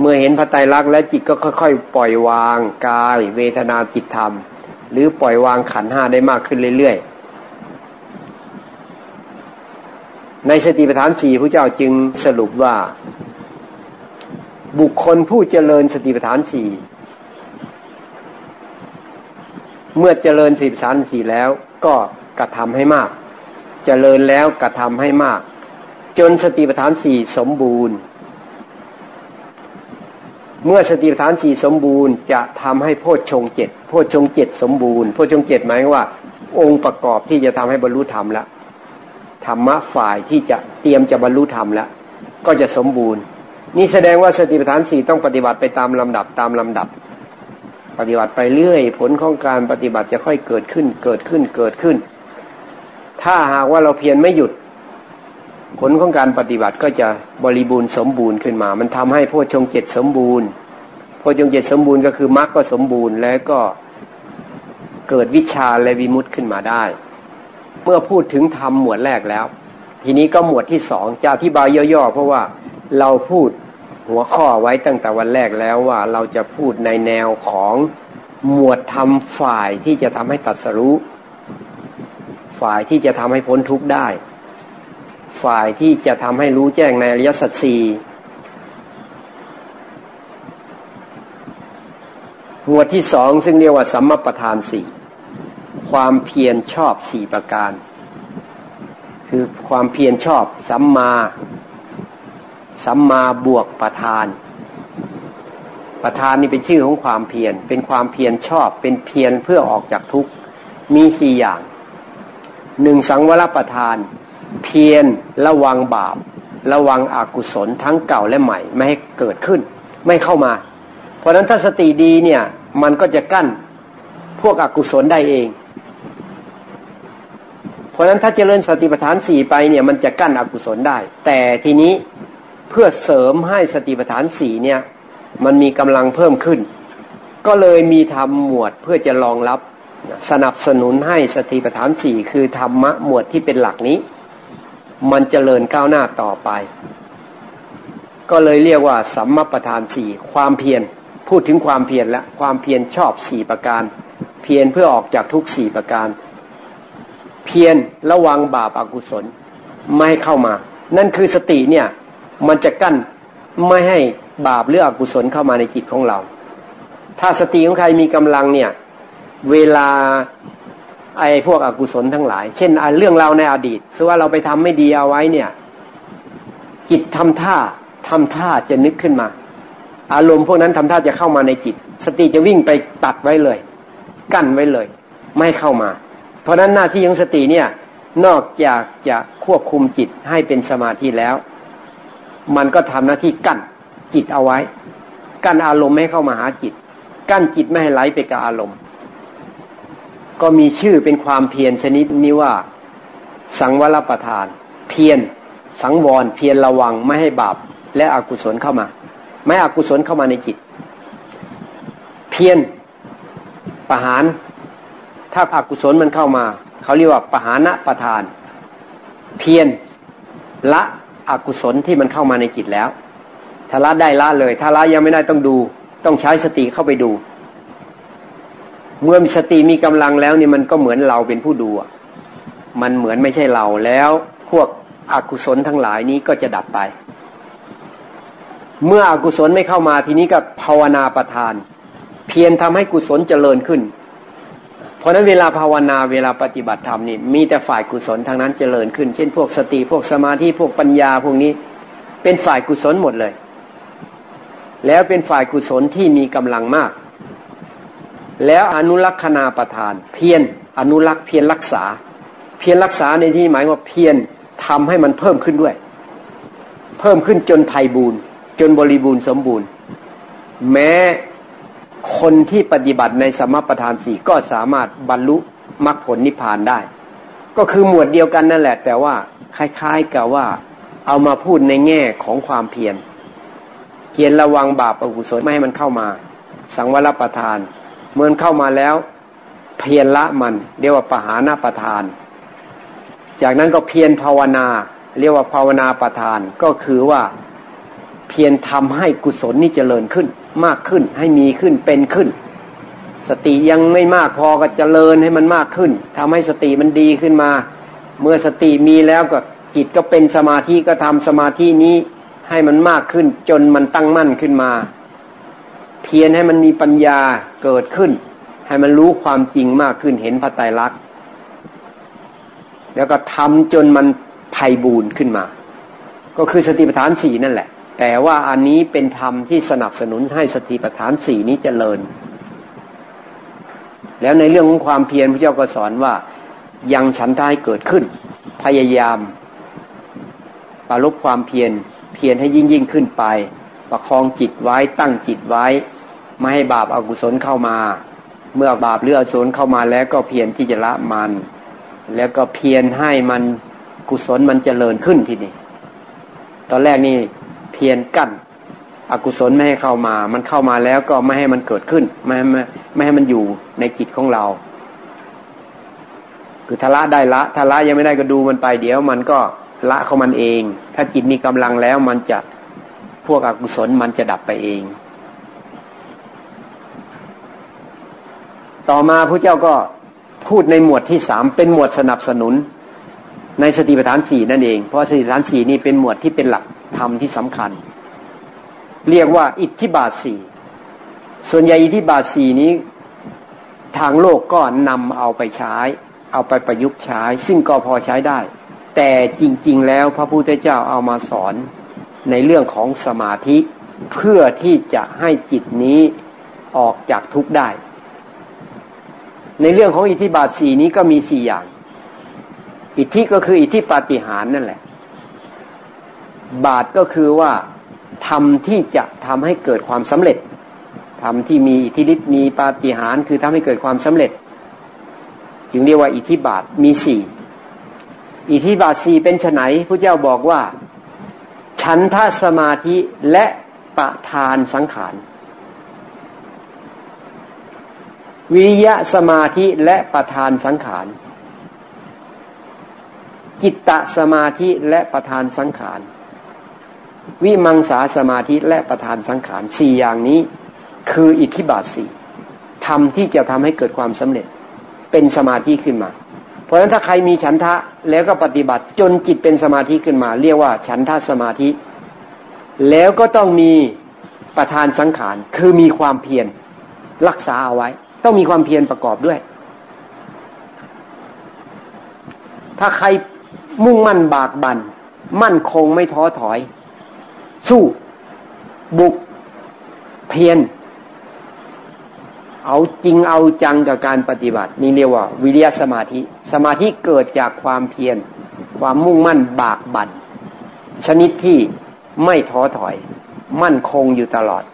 เมื่อเห็นพระไตรลักษณ์แล้วจิตก็ค่อย ๆ ปล่อยวางกาย เวทนาจิตธรรม หรือปล่อยวางขันห้าได้มากขึ้นเรื่อยๆ ในสติปัฏฐานสี่พระเจ้าจึงสรุปว่า บุคคลผู้เจริญสติปัฏฐานสี่ เมื่อเจริญสิบสานสี่แล้วก็กระทำให้มาก เจริญแล้วกระทำให้มาก จนสติปัฏฐานสี่สมบูรณ์ เมื่อสติปัฏฐานสี่สมบูรณ์จะทำให้โพชฌงเจ็ดโพชฌงเจ็ดสมบูรณ์โพชฌงเจ็ดหมายว่า องค์ประกอบที่จะทำให้บรรลุธรรมแล้วธรรมะฝ่ายที่จะเตรียมจะบรรลุธรรมแล้วก็จะสมบูรณ์ นี่แสดงว่าสติปัฏฐานสี่ต้องปฏิบัติไปตามลำดับตามลำดับ ปฏิบัติไปเรื่อย ผลของการปฏิบัติจะค่อยเกิดขึ้น เกิดขึ้นเกิดขึ้น ถ้าหากว่าเราเพียรไม่หยุด ผลของการปฏิบัติก็จะบริบูรณ์สมบูรณ์ขึ้นมา มันทำให้พวชงเจ็ดสมบูรณ์พชงเจ็ดสมบูรณ์ก็คือมรรคก็สมบูรณ์แล้วก็เกิดวิชาและวิมุตต์ขึ้นมาได้ เมื่อพูดถึงธรรมหมวดแรกแล้ว ทีนี้ก็หมวดที่สองจะอธิบายย่อๆเพราะว่าเราพูด หัวข้อไว้ตั้งแต่วันแรกแล้วว่าเราจะพูดในแนวของหมวดธรรมฝ่ายที่จะทำให้ตัดสรู้ฝ่ายที่จะทำให้พ้นทุกข์ได้ ฝ่ายที่จะทำให้รู้แจ้งในอริยสัจสี่หมวดที่สองซึ่งเรียกว่าสัมมาประธานสี่ความเพียรชอบสี่ประการ คือความเพียรชอบสัมมา สัมมาบวกประธาน ประธานนี่เป็นชื่อของความเพียรเป็นความเพียรชอบ เป็นเพียรเพื่อออกจากทุกข์มีสี่อย่างหนึ่งสังวรประธาน เพียรระวังบาป ระวังอกุศลทั้งเก่าและใหม่ ไม่ให้เกิดขึ้น ไม่เข้ามา เพราะนั้นถ้าสติดีเนี่ย มันก็จะกั้นพวกอกุศลได้เอง เพราะฉะนั้นถ้าเจริญสติปัฏฐานสี่ไปเนี่ย มันจะกั้นอกุศลได้ แต่ทีนี้ พื่อเสริมให้สติปัฏฐานสีเนี่ย มันมีกำลังเพิ่มขึ้น ก็เลยมีทำหมวดเพื่อจะรองรับสนับสนุนให้สติปัฏฐานสี่คือธรรมะหมวดที่เป็นหลักนี้ มันเจริญก้าวหน้าต่อไป ก็เลยเรียกว่า สัมมาประธานสี่ความเพียรพูดถึงความเพียรและความเพียรชอบสี่ประการ เพียรเพื่อออกจากทุกสี่ประการ เพียรระวังบาปอากุศลไม่ให้เข้ามา นั่นคือสติเนี่ย มันจะกั้นไม่ให้บาปหรืออกุศลเข้ามาในจิตของเรา ถ้าสติของใครมีกำลังเนี่ย เวลาไอ้พวกอกุศลทั้งหลาย เช่นเรื่องเราในอดีตสว่าเราไปทำไม่ดีเอาไว้เนี่ย จิตทำท่าทำท่าจะนึกขึ้นมา อารมณ์พวกนั้นทำท่าจะเข้ามาในจิต สติจะวิ่งไปตัดไว้เลย กั้นไว้เลย ไม่เข้ามา เพราะนั้นหน้าที่ของสติเนี่ยนอกจากจะควบคุมจิตให้เป็นสมาธิแล้ว มันก็ทำหน้าที่กั้นจิตเอาไว้ กั้นอารมณ์ไม่เข้ามาหาจิต กั้นจิตไม่ให้ไหลไปกับอารมณ์ ก็มีชื่อเป็นความเพียรชนิดนี้ว่า สังวรประทาน เพียรสังวรเพียรระวังไม่ให้บาปและอกุศลเข้ามา ไม่อกุศลเข้ามาในจิต เพียรประหาร ถ้าอากุศลมันเข้ามา เขาเรียกว่าปหานะประทาน เพียรละ อกุศลที่มันเข้ามาในจิตแล้ว ถ้าละได้ละเลย ถ้าละยังไม่ได้ต้องดู ต้องใช้สติเข้าไปดู เมื่อมีสติมีกำลังแล้วนี่มันก็เหมือนเราเป็นผู้ดูมันเหมือนไม่ใช่เราแล้วพวกอกุศลทั้งหลายนี้ก็จะดับไป เมื่ออกุศลไม่เข้ามาทีนี้ก็ภาวนาประทาน เพียรทำให้กุศลเจริญขึ้น เพราะนั้นเวลาภาวนาเวลาปฏิบัติธรรมนี่มีแต่ฝ่ายกุศลทางนั้นเจริญขึ้น เช่นพวกสติพวกสมาธิพวกปัญญาพวกนี้เป็นฝ่ายกุศลหมดเลย แล้วเป็นฝ่ายกุศลที่มีกำลังมาก แล้วอนุรักษณาประทาน เพียรอนุรักษ์เพียรรักษา เพียรรักษาในที่หมายว่าเพียรทำให้มันเพิ่มขึ้นด้วย เพิ่มขึ้นจนไพ่บูรณ์จนบริบูรณ์สมบูรณ์ แม้ คนที่ปฏิบัติในสมประทานสี่ก็สามารถบรรลุมรรคผลนิพพานได้ ก็คือหมวดเดียวกันนั่นแหละ แต่ว่าคล้าย ๆกับว่า เอามาพูดในแง่ของความเพียรเพียรระวังบาปอกุศลไม่ให้มันเข้ามา สังวรประทาน เมื่อเข้ามาแล้ว เพียรละมัน เรียกว่าปหานาประทาน จากนั้นก็เพียรภาวนา เรียกว่าภาวนาประทานก็คือว่าเพียรทำให้กุศลนี่เจริญขึ้น มากขึ้นให้มีขึ้นเป็นขึ้น สติยังไม่มากพอก็เจริญให้มันมากขึ้นทำให้สติมันดีขึ้นมา เมื่อสติมีแล้วก็จิตก็เป็นสมาธิก็ทำสมาธินี้ให้มันมากขึ้นจนมันตั้งมั่นขึ้นมา เพียรให้มันมีปัญญาเกิดขึ้น ให้มันรู้ความจริงมากขึ้นเห็นพระไตรลักษณ์แล้วก็ทำจนมันไพ่บูรณ์ขึ้นมา ก็คือสติปัฏฐานสี่นั่นแหละ แต่ว่าอันนี้เป็นธรรมที่สนับสนุนให้สติปัฏฐานสี่นี้เจริญ แล้วในเรื่องของความเพียรพระเจ้าก็สอนว่ายังฉันทายเกิดขึ้น พยายามปรารบความเพียรเพียรให้ยิ่งยิ่งขึ้นไป ประคองจิตไว้ตั้งจิตไว้ ไม่ให้บาปอากุศลเข้ามา เมื่อบาปหรืออกุศลเข้ามาแล้วก็เพียรที่จะละมัน แล้วก็เพียรให้มันกุศลมันเจริญขึ้นทีนี้ตอนแรกนี่ เพียรกั้นอกุศลไม่ให้เข้ามา มันเข้ามาแล้วก็ไม่ให้มันเกิดขึ้น ไม่ไม่ไม่ให้มันอยู่ในจิตของเรา คือทละได้ละทละยังไม่ได้ก็ดูมันไปเดี๋ยว มันก็ละเขามันเอง ถ้าจิตมีกำลังแล้วมันจะพวกอกุศลมันจะดับไปเอง ต่อมาพระเจ้าก็พูดในหมวดที่สามเป็นหมวดสนับสนุน ในสติปัฏฐานสี่นั่นเอง เพราะสติปัฏฐานสี่นี่เป็นหมวดที่เป็นหลัก ธรรมที่สำคัญ เรียกว่าอิทธิบาทสี่ส่วนใหญ่อิทธิบาทสี่นี้ ทางโลกก็นำเอาไปใช้ เอาไปประยุกต์ใช้ ซึ่งก็พอใช้ได้ แต่จริง ๆ แล้วพระพุทธเจ้าเอามาสอนในเรื่องของสมาธิเพื่อที่จะให้จิตนี้ออกจากทุกข์ได้ ในเรื่องของอิทธิบาทสีนี้ก็มีสี่อย่าง อิทธิก็คืออิทธิปาฏิหารนั่นแหละ บาทก็คือว่าทำที่จะทำให้เกิดความสำเร็จทำที่มีอิทธิฤทธิ์มีปาฏิหารคือทำให้เกิดความสำเร็จ จึงเรียกว่าอิทธิบาทมีสี่อิทธิบาทสี่เป็นไนพระเจ้าบอกว่า ฉันทาสมาธิและประทานสังขารวิริยะสมาธิและประทานสังขารจิตตสมาธิและประทานสังขาร วิมังสาสมาธิและประทานสังขารสี่อย่างนี้ คืออิทธิบาทสี่ทำที่จะทำให้เกิดความสำเร็จเป็นสมาธิขึ้นมา เพราราะฉะนั้นถ้าใครมีฉันทะแล้วก็ปฏิบัติจนจิตเป็นสมาธิขึ้นมา เรียกว่าฉันทะสมาธิ แล้วก็ต้องมีประธานสังขารคือมีความเพียรรักษาเอาไว้ ต้องมีความเพียรประกอบด้วย ถ้าใครมุ่งมั่นบากบัน่นมั่นคงไม่ท้อถอย สู้ บุก เพียรเอาจริงเอาจังกับการปฏิบัติ นี่เรียกว่า วิริยสมาธิ สมาธิเกิดจากความเพียรความมุ่งมั่นบากบัน่นชนิดที่ไม่ท้อถอย มั่นคงอยู่ตลอด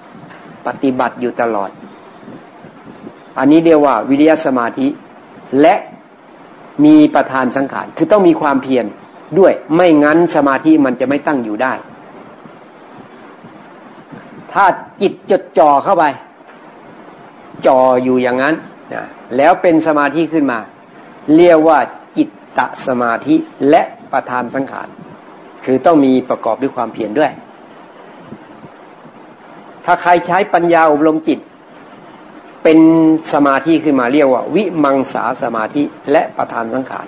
ปฏิบัติอยู่ตลอด อันนี้เรียกว่า วิริยสมาธิ และมีประธานสังขาร คือต้องมีความเพียรด้วยไม่งั้นสมาธิมันจะไม่ตั้งอยู่ได้ ถ้าจิตจดจ่อเข้าไป จ่ออยู่อย่างนั้นนะแล้วเป็นสมาธิขึ้นมา เรียกว่าจิตตสมาธิและประธานสังขาร คือต้องมีประกอบด้วยความเพียรด้วย ถ้าใครใช้ปัญญาอบรมจิต เป็นสมาธิขึ้นมาเรียกว่า วิมังสาสมาธิและประธานสังขาร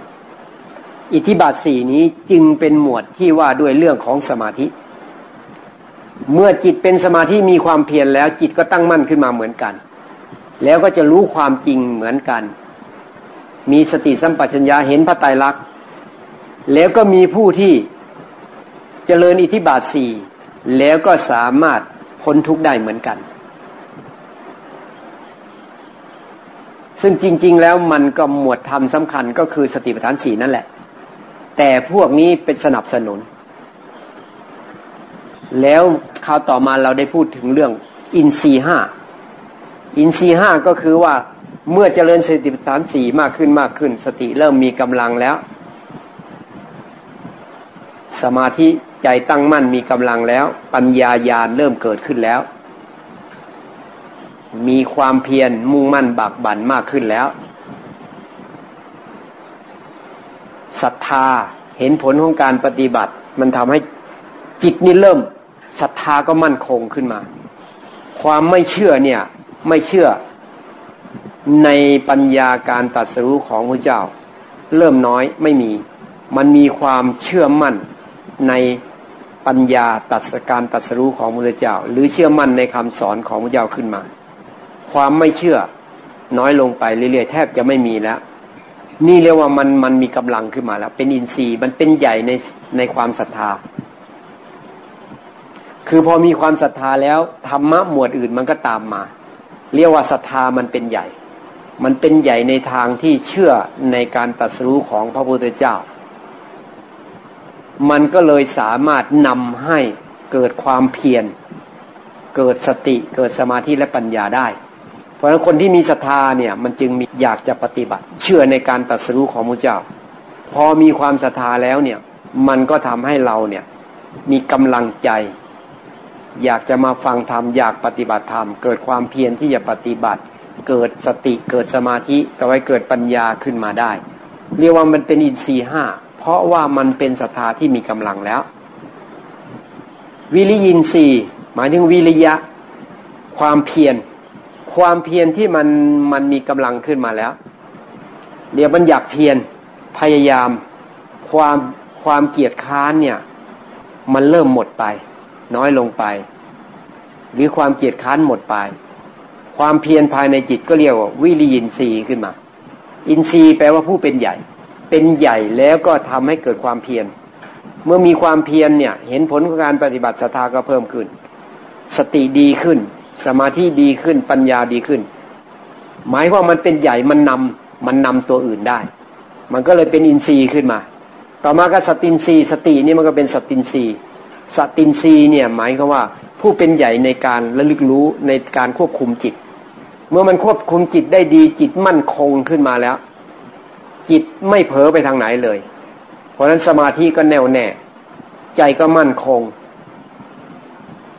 อิทธิบาทสี่นี้จึงเป็นหมวดที่ว่าด้วยเรื่องของสมาธิ เมื่อจิตเป็นสมาธิมีความเพียรแล้ว จิตก็ตั้งมั่นขึ้นมาเหมือนกัน แล้วก็จะรู้ความจริงเหมือนกัน มีสติสัมปชัญญะเห็นพระไตรลักษณ์แล้วก็มีผู้ที่เจริญอิทธิบาทสี่แล้วก็สามารถพ้นทุกข์ได้เหมือนกัน ซึ่งจริง ๆ แล้วมันก็หมวดธรรมสำคัญก็คือสติปัฏฐานสี่นั่นแหละ แต่พวกนี้เป็นสนับสนุน แล้วคราวต่อมาเราได้พูดถึงเรื่อง อินทรีห้าอินทรีห้าก็คือว่าเมื่อเจริญสติปัฏฐานสี่มากขึ้นมากขึ้น สติเริ่มมีกำลังแล้ว สมาธิใจตั้งมั่นมีกำลังแล้ว ปัญญาญาณเริ่มเกิดขึ้นแล้ว มีความเพียรมุ่งมั่นบากบั่นมากขึ้นแล้วศรัทธาเห็นผลของการปฏิบัติ มันทำให้จิตนี่เริ่ม ทธาก็มั่นคงขึ้นมา ความไม่เชื่อเนี่ยไม่เชื่อในปัญญาการตัดสู้ของพระเจ้า เริ่มน้อยไม่มี มันมีความเชื่อมั่นในปัญญาตัดการตัดสู้ของพระเจ้า หรือเชื่อมั่นในคำสอนของพระเจ้าขึ้นมา ความไม่เชื่อน้อยลงไปเรื่อยๆแทบจะไม่มีแล้ว นี่เรียกว่ามันมันมีกำลังขึ้นมาแล้ว เป็นอินทรีย์มันเป็นใหญ่ในในความศรัทธา คือพอมีความศรัทธาแล้วธรรมะหมวดอื่นมันก็ตามมา เรียกว่าศรัทธามันเป็นใหญ่ มันเป็นใหญ่ในทางที่เชื่อในการตัดสู้ของพระพุทธเจ้า มันก็เลยสามารถนำให้เกิดความเพียรเกิดสติเกิดสมาธิและปัญญาได้ เพราะฉะนั้นคนที่มีศรัทธาเนี่ยมันจึงมีอยากจะปฏิบัติ เชื่อในการตัดสู้ของพระเจ้า พอมีความศรัทธาแล้วเนี่ยมันก็ทำให้เราเนี่ยมีกำลังใจ อยากจะมาฟังธรรมอยากปฏิบัติธรรม เกิดความเพียรที่จะปฏิบัติ เกิดสติเกิดสมาธิก็ไว้เกิดปัญญาขึ้นมาได้ เรียกว่ามันเป็นอินทรีห้าเพราะว่ามันเป็นศรัทธาที่มีกำลังแล้ว วิริยินทรีหมายถึงวิริยะ ความเพียรความเพียรที่มันมันมีกำลังขึ้นมาแล้ว เดี๋ยวมันอยากเพียรพยายามความความเกียจค้านเนี่ย มันเริ่มหมดไป น้อยลงไป หรือความเกียจคร้านหมดไป ความเพียรภายในจิตก็เรียกว่าวิริยินทรีย์ขึ้นมา อินทรีย์แปลว่าผู้เป็นใหญ่ เป็นใหญ่แล้วก็ทำให้เกิดความเพียรเมื่อมีความเพียรเนี่ยเห็นผลของการปฏิบัติศรัทธาก็เพิ่มขึ้น สติดีขึ้น สมาธิดีขึ้นปัญญาดีขึ้น หมายว่ามันเป็นใหญ่มันนำมันนำตัวอื่นได้ มันก็เลยเป็นอินทรีย์ขึ้นมา ต่อมาก็สตินทรีย์สตินี่มันก็เป็นสตินทรีย์ สตินรีเนี่ยหมายคือว่า ผู้เป็นใหญ่ในการระลึกรู้ในการควบคุมจิต เมื่อมันควบคุมจิตได้ดีจิตมั่นคงขึ้นมาแล้ว จิตไม่เผลอไปทางไหนเลย เพราะฉะนั้นสมาธิก็แน่วแน่ ใจก็มั่นคง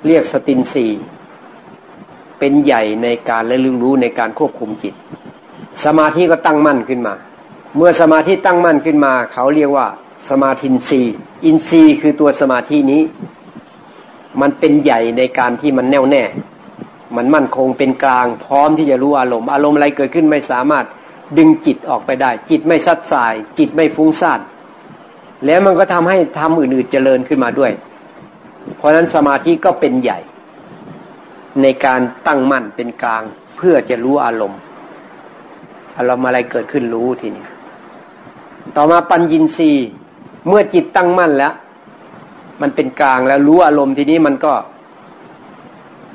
เรียกสตินรีเป็นใหญ่ในการระลึกรู้ในการควบคุมจิต สมาธิก็ตั้งมั่นขึ้นมา เมื่อสมาธิตั้งมั่นขึ้นมา เขาเรียกว่า สมาธินรีอินทรีย์คือตัวสมาธินี้ มันเป็นใหญ่ในการที่มันแน่วแน่ มันมั่นคงเป็นกลางพร้อมที่จะรู้อารมณ์ อารมณ์อะไรเกิดขึ้นไม่สามารถดึงจิตออกไปได้ จิตไม่ซัดสาย จิตไม่ฟุ้งซ่านแล้วมันก็ทำให้ทำอื่นๆเจริญขึ้นมาด้วย เพราะฉะนั้นสมาธิก็เป็นใหญ่ ในการตั้งมั่นเป็นกลางเพื่อจะรู้อารมณ์ อารมณ์อะไรเกิดขึ้นรู้ทีนี้ต่อมาปัญญินรี เมื่อจิตตั้งมั่นแล้ว มันเป็นกลางแล้วรู้อารมณ์ทีนี้มันก็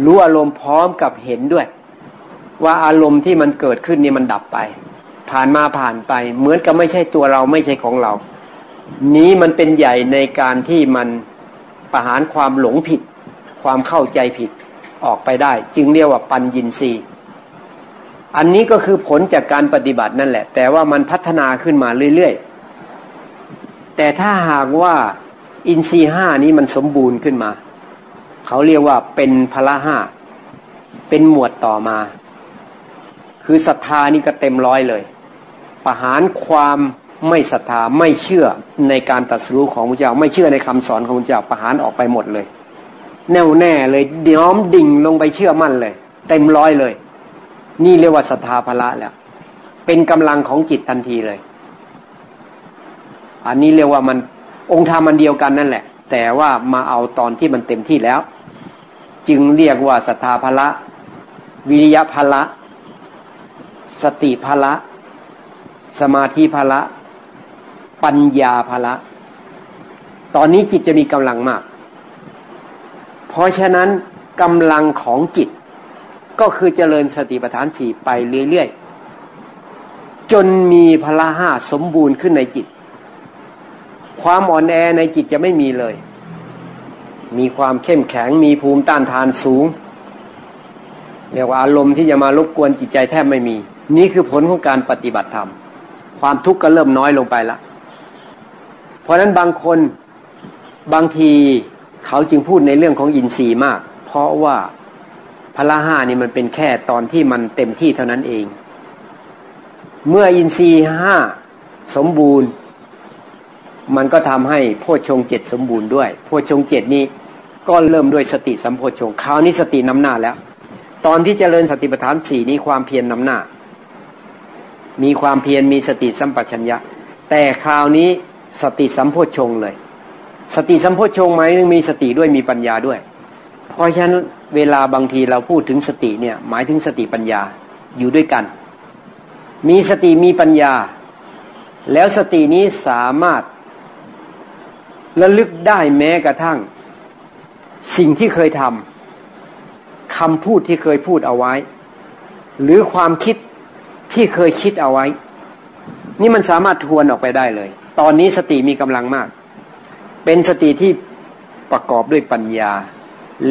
รู้อารมณ์พร้อมกับเห็นด้วย ว่าอารมณ์ที่มันเกิดขึ้นนี่มันดับไป ผ่านมาผ่านไป เหมือนกับไม่ใช่ตัวเราไม่ใช่ของเรา นี้มันเป็นใหญ่ในการที่มันประหารความหลงผิด ความเข้าใจผิดออกไปได้ จึงเรียกว่าปัญญินรีอันนี้ก็คือผลจากการปฏิบัตินั่นแหละ แต่ว่ามันพัฒนาขึ้นมาเรื่อยๆ แต่ถ้าหากว่าอินทรีห้านี้มันสมบูรณ์ขึ้นมา เขาเรียกว่าเป็นพละห้าเป็นหมวดต่อมา คือศรัทธานี่ก็เต็มร้อยเลย ประหารความไม่ศรัทธาไม่เชื่อในการตัดสู้ของพระเจ้า ไม่เชื่อในคำสอนของพระเจ้าประหารออกไปหมดเลย แน่วแน่เลยย้อมดิ่งลงไปเชื่อมั่นเลย เต็มร้อยเลย นี่เรียกว่าศรัทธาภละแล้วเป็นกำลังของจิตทันทีเลย อันนี้เรียกว่ามันองค์ธรรมมันเดียวกันนั่นแหละ แต่ว่ามาเอาตอนที่มันเต็มที่แล้ว จึงเรียกว่าศรัทธาภละ วิริยะภละ สติภละ สมาธิภละ ปัญญาภละ ตอนนี้จิตจะมีกำลังมาก เพราะฉะนั้นกำลังของจิต ก็คือเจริญสติปัฏฐานสี่ไปเรื่อยๆจนมีพละห้าสมบูรณ์ขึ้นในจิต ความอ่อนแอในจิตจะไม่มีเลย มีความเข้มแข็งมีภูมิต้านทานสูงเรียกว่าอารมณ์ที่จะมารบกวนจิตใจแทบไม่มี นี่คือผลของการปฏิบัติธรรม ความทุกข์ก็เริ่มน้อยลงไปละ เพราะฉะนั้นบางคนบางทีเขาจึงพูดในเรื่องของอินทรีย์มาก เพราะว่าพละห้านี่มันเป็นแค่ตอนที่มันเต็มที่เท่านั้นเอง เมื่ออินทรีย์ห้าสมบูรณ์ มันก็ทำให้โพชงเจ็ดสมบูรณ์ด้วยโพชงเจ็ดนี้ก็เริ่มด้วยสติสัมโพชงคราวนี้สตินำหน้าแล้ว ตอนที่เจริญสติปัฏฐานสี่นี้ความเพียรนนำหน้า มีความเพียรมีสติสัมปชัญญะ แต่คราวนี้สติสัมโพชงเลย สติสัมโพชงไหมมีสติด้วยมีปัญญาด้วย เพราะฉะนั้นเวลาบางทีเราพูดถึงสติเนี่ยหมายถึงสติปัญญาอยู่ด้วยกัน มีสติมีปัญญา แล้วสตินี้สามารถ ระลึกได้แม้กระทั่ง สิ่งที่เคยทำคำพูดที่เคยพูดเอาไว้ หรือความคิดที่เคยคิดเอาไว้ นี่มันสามารถทวนออกไปได้เลย ตอนนี้สติมีกำลังมาก เป็นสติที่ประกอบด้วยปัญญา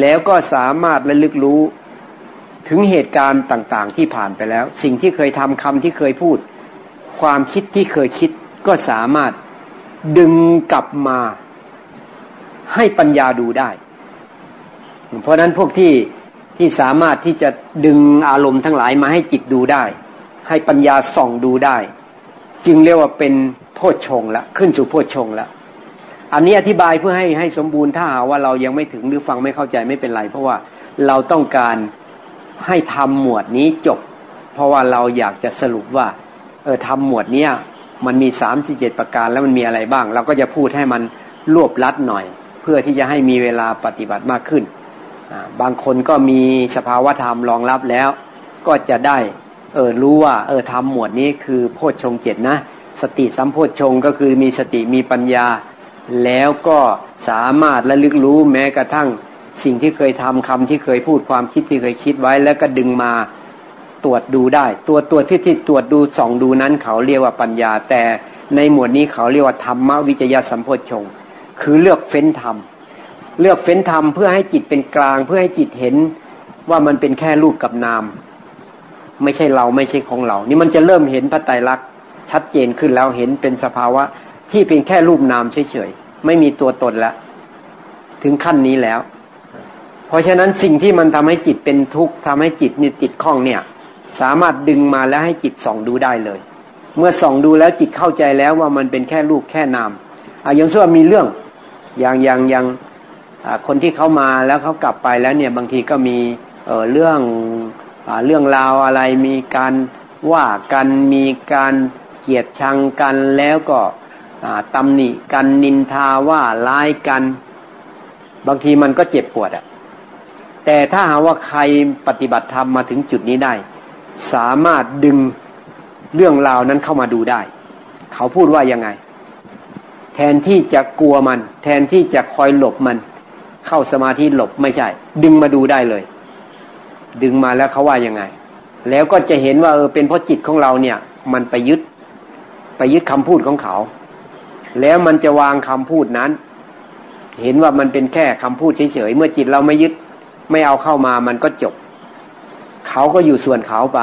แล้วก็สามารถระลึกรู้ถึงเหตุการณ์ต่างๆ ที่ผ่านไปแล้ว สิ่งที่เคยทำคำที่เคยพูด ความคิดที่เคยคิดก็สามารถดึงกลับมา ให้ปัญญาดูได้ เพราะนั้นพวกที่ที่สามารถที่จะดึงอารมณ์ทั้งหลายมาให้จิตดูได้ ให้ปัญญาส่องดูได้ จึงเรียกว่าเป็นโพชฌงละขึ้นสู่โพชฌงละอันนี้อธิบายเพื่อให้ให้สมบูรณ์ถ้าหาว่าเรายังไม่ถึงหรือฟังไม่เข้าใจไม่เป็นไร เพราะว่าเราต้องการให้ทำหมวดนี้จบ เพราะว่าเราอยากจะสรุปว่าเออทำหมวดเนี้ยมันมีสามสิบเจ็ดประการแล้วมันมีอะไรบ้าง เราก็จะพูดให้มันรวบลัดหน่อย พื่อที่จะให้มีเวลาปฏิบัติมากขึ้น บางคนก็มีสภาวธรรมรองรับแล้ว ก็จะได้เออรู้ว่าเออทำหมวดนี้คือโพชฌงเจ็ดนะ สติสัมโพชฌงก็คือมีสติมีปัญญา แล้วก็สามารถระลึกรู้แม้กระทั่งสิ่งที่เคยทำคำที่เคยพูดความคิดที่เคยคิดไว้ แล้วก็ดึงมาตรวจดูได้ ตัวตัวที่ที่ตรวจดูส่องดูนั้นเขาเรียกว่าปัญญา แต่ในหมวดนี้เขาเรียกว่าธรรมวิจยสัมโพชงคื คือเลือกเฟ้นธรรม เลือกเฟ้นธรรมเพื่อให้จิตเป็นกลาง เพื่อให้จิตเห็นว่ามันเป็นแค่รูปกับนาม ไม่ใช่เราไม่ใช่ของเรา นี่มันจะเริ่มเห็นพระไตรลักษณ์ชัดเจนขึ้นแล้วเห็นเป็นสภาวะที่เป็นแค่รูปนามเฉยๆไม่มีตัวตนแล้วถึงขั้นนี้แล้ว เพราะฉะนั้นสิ่งที่มันทำให้จิตเป็นทุกข์ทำให้จิตนี่ติดข้องเนี่ย สามารถดึงมาแล้วให้จิตส่องดูได้เลย เมื่อส่องดูแล้วจิตเข้าใจแล้วว่ามันเป็นแค่รูปแค่นามอาอย่างเช่นมีเรื่อง อย่างอย่างอย่างคนที่เขามาแล้วเขากลับไปแล้วเนี่ยบางทีก็มีเเรื่องเรื่องราวอะไรมีการว่ากันมีการเกลียดชังกันแล้วก็ตำหนิกันนินทาว่าร้ายกัน บางทีมันก็เจ็บปวดอะแต่ถ้าหาว่าใครปฏิบัติธรรมมาถึงจุดนี้ได้ สามารถดึงเรื่องราวนั้นเข้ามาดูได้ เขาพูดว่ายังไง แทนที่จะกลัวมัน แทนที่จะคอยหลบมัน เข้าสมาธิหลบไม่ใช่ ดึงมาดูได้เลย ดึงมาแล้วเขาว่ายังไง แล้วก็จะเห็นว่าเออเป็นเพราะจิตของเราเนี่ย มันไปยึด ไปยึดคำพูดของเขา แล้วมันจะวางคำพูดนั้น เห็นว่ามันเป็นแค่คำพูดเฉยๆเมื่อจิตเราไม่ยึด ไม่เอาเข้ามามันก็จบ เขาก็อยู่ส่วนเขาไป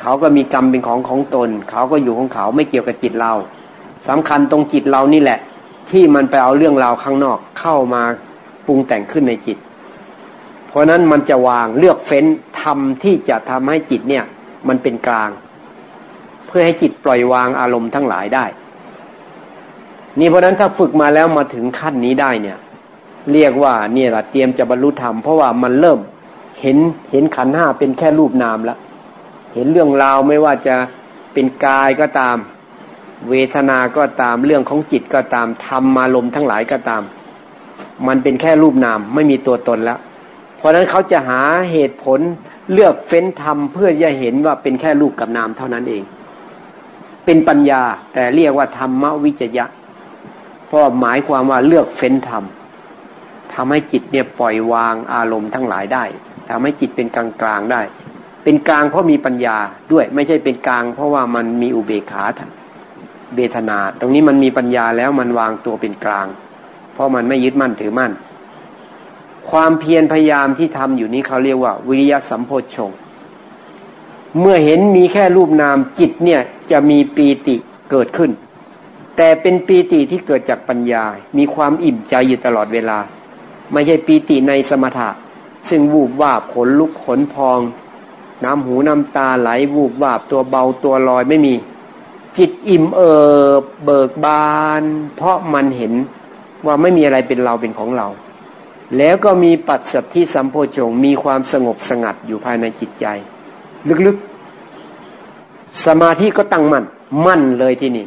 เขาก็มีกรรมเป็นของของตน เขาก็อยู่ของเขาไม่เกี่ยวกับจิตเรา สำคัญตรงจิตเรานี่แหละ ที่มันไปเอาเรื่องราวข้างนอกเข้ามาปรุงแต่งขึ้นในจิต เพราะนั้นมันจะวางเลือกเฟ้นทำที่จะทำให้จิตเนี่ย มันเป็นกลาง เพื่อให้จิตปล่อยวางอารมณ์ทั้งหลายได้ นี่เพราะนั้นถ้าฝึกมาแล้วมาถึงขั้นนี้ได้เนี่ย เรียกว่าเนี่ยละเตรียมจะบรรลุธรรมเพราะว่ามันเริ่มเห็นเห็นขันห้าเป็นแค่รูปนามแล้วเห็นเรื่องราวไม่ว่าจะเป็นกายก็ตาม เวทนาก็ตามเรื่องของจิตก็ตามธรรมารมทั้งหลายก็ตาม มันเป็นแค่รูปนามไม่มีตัวตนแล้ว เพราะฉะนั้นเขาจะหาเหตุผลเลือกเฟ้นธรรมเพื่อจะเห็นว่าเป็นแค่รูปกับนามเท่านั้นเอง เป็นปัญญาแต่เรียกว่าธรรมวิจยะเพราะหมายความว่าเลือกเฟ้นธรรมทำให้จิตเนี่ยปล่อยวางอารมณ์ทั้งหลายได้ทำให้จิตเป็นกลางกลางได้ เป็นกลางเพราะมีปัญญาด้วยไม่ใช่เป็นกลาง เพราะว่ามันมีอุเบกขา เบทนา ตรงนี้มันมีปัญญาแล้วมันวางตัวเป็นกลาง เพราะมันไม่ยึดมั่นถือมั่น ความเพียรพยายามที่ทำอยู่นี้เขาเรียกว่า วิริยะสัมโพชงเมื่อเห็นมีแค่รูปนามจิตเนี่ยจะมีปีติเกิดขึ้น แต่เป็นปีติที่เกิดจากปัญญา มีความอิ่มใจอยู่ตลอดเวลา ไม่ใช่ปีติในสมถะ ซึ่งวูบว่าขนลุกขนพอง น้ำหูน้ำตาไหลวูบวาบตัวเบาตัวลอยไม่มี จิตอิ่มเอิบเบิกบาน เพราะมันเห็นว่าไม่มีอะไรเป็นเราเป็นของเรา แล้วก็มีปัจสัทธิสัมโพชงมีความสงบสงัดอยู่ภายในจิตใจ ลึกๆ สมาธิก็ตั้งมั่นมั่นเลยที่นี่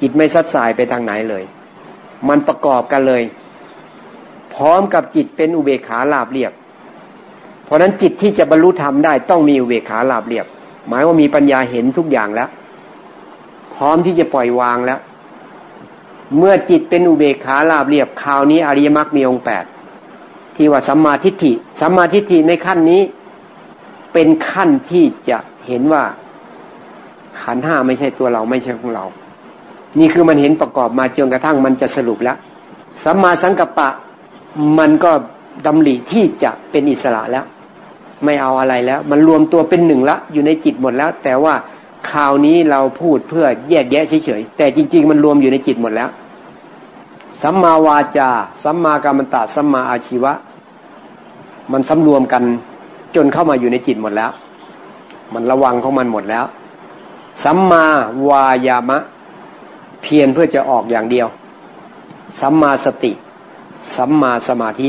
จิตไม่ซัดสายไปทางไหนเลย มันประกอบกันเลย พร้อมกับจิตเป็นอุเบกขาลาบเรียบ เพราะนั้นจิตที่จะบรรลุธรรมได้ต้องมีอุเบกขาลาบเรียบ หมายว่ามีปัญญาเห็นทุกอย่างแล้ว พร้อมที่จะปล่อยวางแล้ว เมื่อจิตเป็นอุเบกขาลาบเรียบคราวนี้อริยมรรคมีองค์แปดที่ว่าสัมมาทิฏฐิสัมมาทิฏฐิในขั้นนี้ เป็นขั้นที่จะเห็นว่าขันห้าไม่ใช่ตัวเราไม่ใช่ของเรา นี่คือมันเห็นประกอบมาจนกระทั่งมันจะสรุปแล้วสัมมาสังกัปปะมันก็ดำริที่จะเป็นอิสระแล้ว ไม่เอาอะไรแล้ว มันรวมตัวเป็นหนึ่งละ อยู่ในจิตหมดแล้ว แต่ว่า คราวนี้เราพูดเพื่อแยกแยะเฉยๆแต่จริง ๆ มันรวมอยู่ในจิตหมดแล้วสัมมาวาจาสัมมากรรมตะสัมมาอาชีวะ มันสำรวมกันจนเข้ามาอยู่ในจิตหมดแล้ว มันระวังของมันหมดแล้วสัมมาวายามะ เพียรเพื่อจะออกอย่างเดียวสัมมาสติสัมมาสมาธิ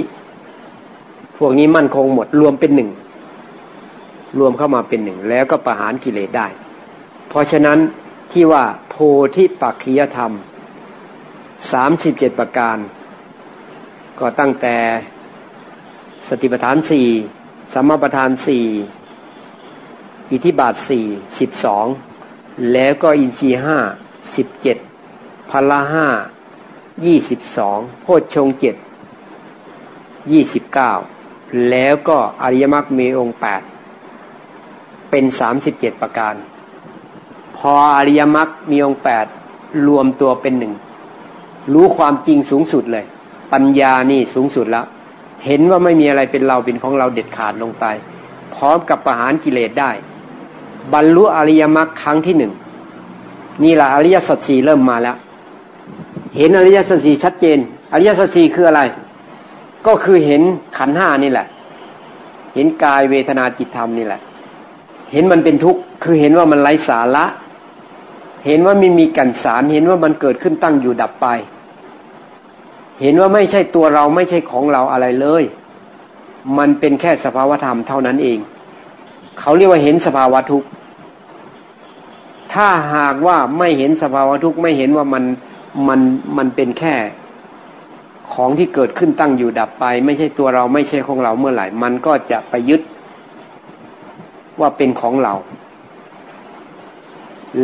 พวกนี้มั่นคงหมดรวมเป็นหนึ่ง รวมเข้ามาเป็นหนึ่ง แล้วก็ประหารกิเลสได้ ราะฉะนั้นที่ว่าโพธิปักขียธรรมสามสิบเจ็ดประการ ก็ตั้งแต่สติปัฏฐานสี่สัมมาปัฏฐานสี่อิทิบาทสี่สิบสองแล้วก็อินทรีห้าสิบเจ็ดพละห้ายี่สิบสองโพชฌงเจ็ดยี่สิบเก้าแล้วก็อริยมรรคมีองค์แปดเป็นสามสิบเจ็ดประการ พออริยมรรคมีองค์แปดรวมตัวเป็นหนึ่ง รู้ความจริงสูงสุดเลย ปัญญานี่สูงสุดแล้ว เห็นว่าไม่มีอะไรเป็นเราเป็นของเราเด็ดขาดลงไป พร้อมกับประหารกิเลสได้ บรรลุอริยมรรคครั้งที่หนึ่งนี่แหละอริยสัจสี่เริ่มมาแล้ว เห็นอริยสัจสี่ชัดเจน อริยสัจสี่คืออะไร ก็คือเห็นขันห้านี่แหละ เห็นกายเวทนาจิตธรรมนี่แหละ เห็นมันเป็นทุกข์คือเห็นว่ามันไร้สาระ เห็นว่าไม่มีกันสาร เห็นว่ามันเกิดขึ้นตั้งอยู่ดับไป เห็นว่าไม่ใช่ตัวเราไม่ใช่ของเราอะไรเลย มันเป็นแค่สภาวธรรมเท่านั้นเอง เขาเรียกว่าเห็นสภาวะทุกข์ถ้าหากว่าไม่เห็นสภาวะทุกข์ไม่เห็นว่ามันมันมันเป็นแค่ของที่เกิดขึ้นตั้งอยู่ดับไป ไม่ใช่ตัวเราไม่ใช่ของเราเมื่อไหร่ มันก็จะไปยึดว่าเป็นของเรา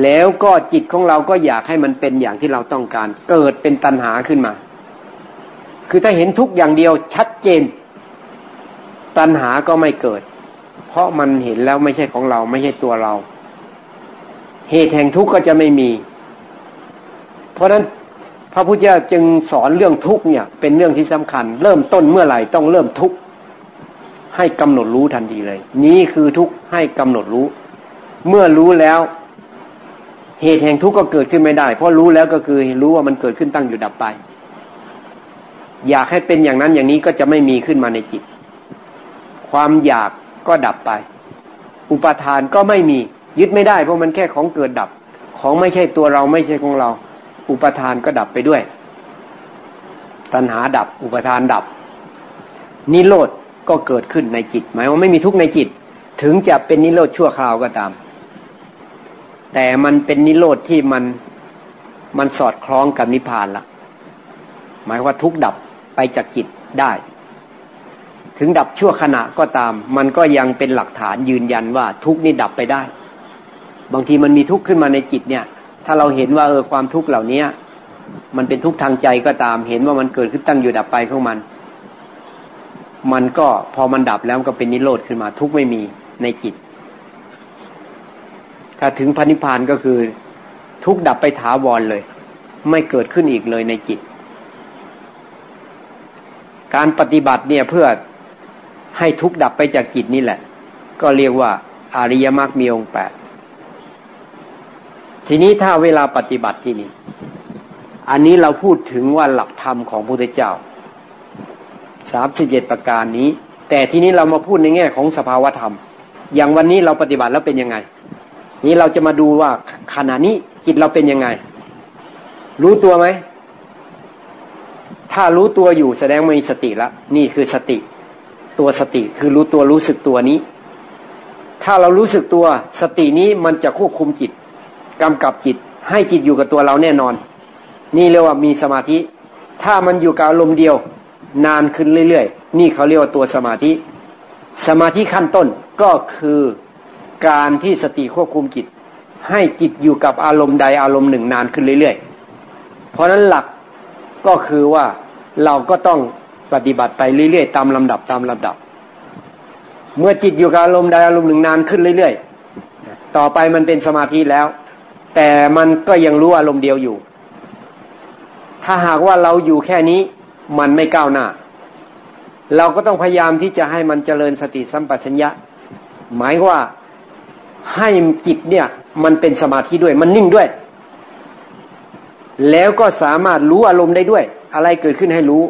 แล้วก็จิตของเราก็อยากให้มันเป็นอย่างที่เราต้องการ เกิดเป็นตัณหาขึ้นมา คือถ้าเห็นทุกอย่างเดียวชัดเจน ตัณหาก็ไม่เกิด เพราะมันเห็นแล้วไม่ใช่ของเราไม่ใช่ตัวเรา เหตุแห่งทุกข์ก็จะไม่มี เพราะฉะนั้นพระพุทธเจ้าจึงสอนเรื่องทุกข์เนี่ย เป็นเรื่องที่สำคัญ เริ่มต้นเมื่อไหร่ต้องเริ่มทุกข์ให้กำหนดรู้ทันทีเลย นี้คือทุกข์ให้กำหนดรู้ เมื่อรู้แล้ว เหตุแห่งทุกข์ก็เกิดขึ้นไม่ได้ เพราะรู้แล้วก็คือรู้ว่ามันเกิดขึ้นตั้งอยู่ดับไป อยากให้เป็นอย่างนั้นอย่างนี้ก็จะไม่มีขึ้นมาในจิต ความอยากก็ดับไป อุปทานก็ไม่มียึดไม่ได้ เพราะมันแค่ของเกิดดับ ของไม่ใช่ตัวเราไม่ใช่ของเรา อุปทานก็ดับไปด้วย ตัณหาดับ อุปทานดับ นิโรธก็เกิดขึ้นในจิต หมายว่าไม่มีทุกข์ในจิต ถึงจะเป็นนิโรธชั่วคราวก็ตาม แต่มันเป็นนิโรธที่มันมันสอดคล้องกับนิพพานละหมายว่าทุกดับไปจากจิตได้ ถึงดับชั่วขณะก็ตาม มันก็ยังเป็นหลักฐานยืนยันว่าทุกนี่ดับไปได้ บางทีมันมีทุกข์ขึ้นมาในจิตเนี่ย ถ้าเราเห็นว่าเออความทุกข์เหล่านี้มันเป็นทุกข์ทางใจก็ตาม เห็นว่ามันเกิดขึ้นตั้งอยู่ดับไปของมัน มันก็พอมันดับแล้วก็เป็นนิโรธขึ้นมา ทุกไม่มีในจิต ถ้าถึงพันิพานก็คือ ทุกดับไปถาวรเลย ไม่เกิดขึ้นอีกเลยในจิต การปฏิบัติเนี่ยเพื่อให้ทุกดับไปจากจิตนี่แหละ ก็เรียกว่า อริยมรรคมีองค์แปดทีนี้ถ้าเวลาปฏิบัติที่นี่ อันนี้เราพูดถึงว่าหลักธรรมของพระพุทธเจ้าสามสิบเจ็ดประการนี้ แต่ทีนี้เรามาพูดในแง่ของสภาวธรรม อย่างวันนี้เราปฏิบัติแล้วเป็นยังไง นี้เราจะมาดูว่าขณะนี้จิตเราเป็นยังไง รู้ตัวไหม ถ้ารู้ตัวอยู่แสดงมีสติแล้วนี่คือสติ ตัวสติคือรู้ตัวรู้สึกตัวนี้ ถ้าเรารู้สึกตัวสตินี้มันจะควบคุมจิตกำกับจิต ให้จิตอยู่กับตัวเราแน่นอน นี่เรียกว่ามีสมาธิ ถ้ามันอยู่กับอารมณ์เดียว นานขึ้นเรื่อยๆ นี่เขาเรียกว่าตัวสมาธิ สมาธิขั้นต้นก็คือ การที่สติควบคุมจิต ให้จิตอยู่กับอารมณ์ใดอารมณ์หนึ่งนานขึ้นเรื่อยๆ เพราะนั้นหลักก็คือว่าเราก็ต้องปฏิบัติไปเรื่อยๆ ตามลำดับตามลำดับ เมื่อจิตอยู่กับอารมณ์ใดอารมณ์หนึ่งนานขึ้นเรื่อยๆ ต่อไปมันเป็นสมาธิแล้ว แต่มันก็ยังรู้อารมณ์เดียวอยู่ ถ้าหากว่าเราอยู่แค่นี้มันไม่ก้าวหน้า เราก็ต้องพยายามที่จะให้มันเจริญสติสัมปชัญญะ หมายว่า ให้จิตเนี่ยมันเป็นสมาธิด้วยมันนิ่งด้วย แล้วก็สามารถรู้อารมณ์ได้ด้วย อะไรเกิดขึ้นให้รู้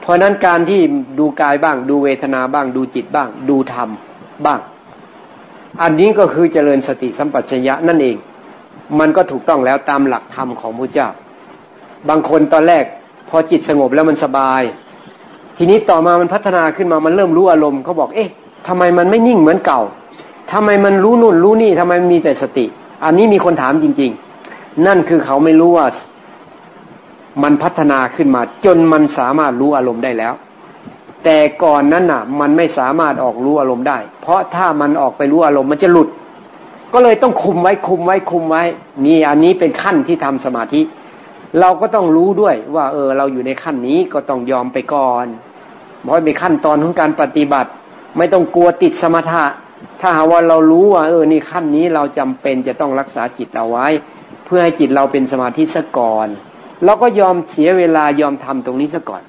เพราะนั้นการที่ดูกายบ้าง ดูเวทนาบ้าง ดูจิตบ้าง ดูธรรมบ้าง อันนี้ก็คือเจริญสติสัมปชัญญะนั่นเอง มันก็ถูกต้องแล้วตามหลักธรรมของพระเจ้า บางคนตอนแรกพอจิตสงบแล้วมันสบาย ทีนี้ต่อมามันพัฒนาขึ้นมามันเริ่มรู้อารมณ์เขาบอกเอ๊ะทำไมมันไม่นิ่งเหมือนเก่า ทำไมมันรู้นู่นรู้นี่ทำไมมีแต่สติ อันนี้มีคนถามจริง ๆ นั่นคือเขาไม่รู้ว่ามันพัฒนาขึ้นมาจนมันสามารถรู้อารมณ์ได้แล้ว แต่ก่อนนั้นน่ะ มันไม่สามารถออกรู้อารมณ์ได้ เพราะถ้ามันออกไปรู้อารมณ์มันจะหลุด ก็เลยต้องคุมไว้คุมไว้คุมไว้ นี่อันนี้เป็นขั้นที่ทำสมาธิ เราก็ต้องรู้ด้วยว่า เออ เราอยู่ในขั้นนี้ก็ต้องยอมไปก่อนเพราะเป็นขั้นตอนของการปฏิบัติ ไม่ต้องกลัวติดสมถะ ถ้าหาว่าเรารู้ว่าเออนี่ขั้นนี้เราจำเป็นจะต้องรักษาจิตเอาไว้ เพื่อให้จิตเราเป็นสมาธิซะก่อนเราก็ยอมเสียเวลายอมทำตรงนี้ซะก่อน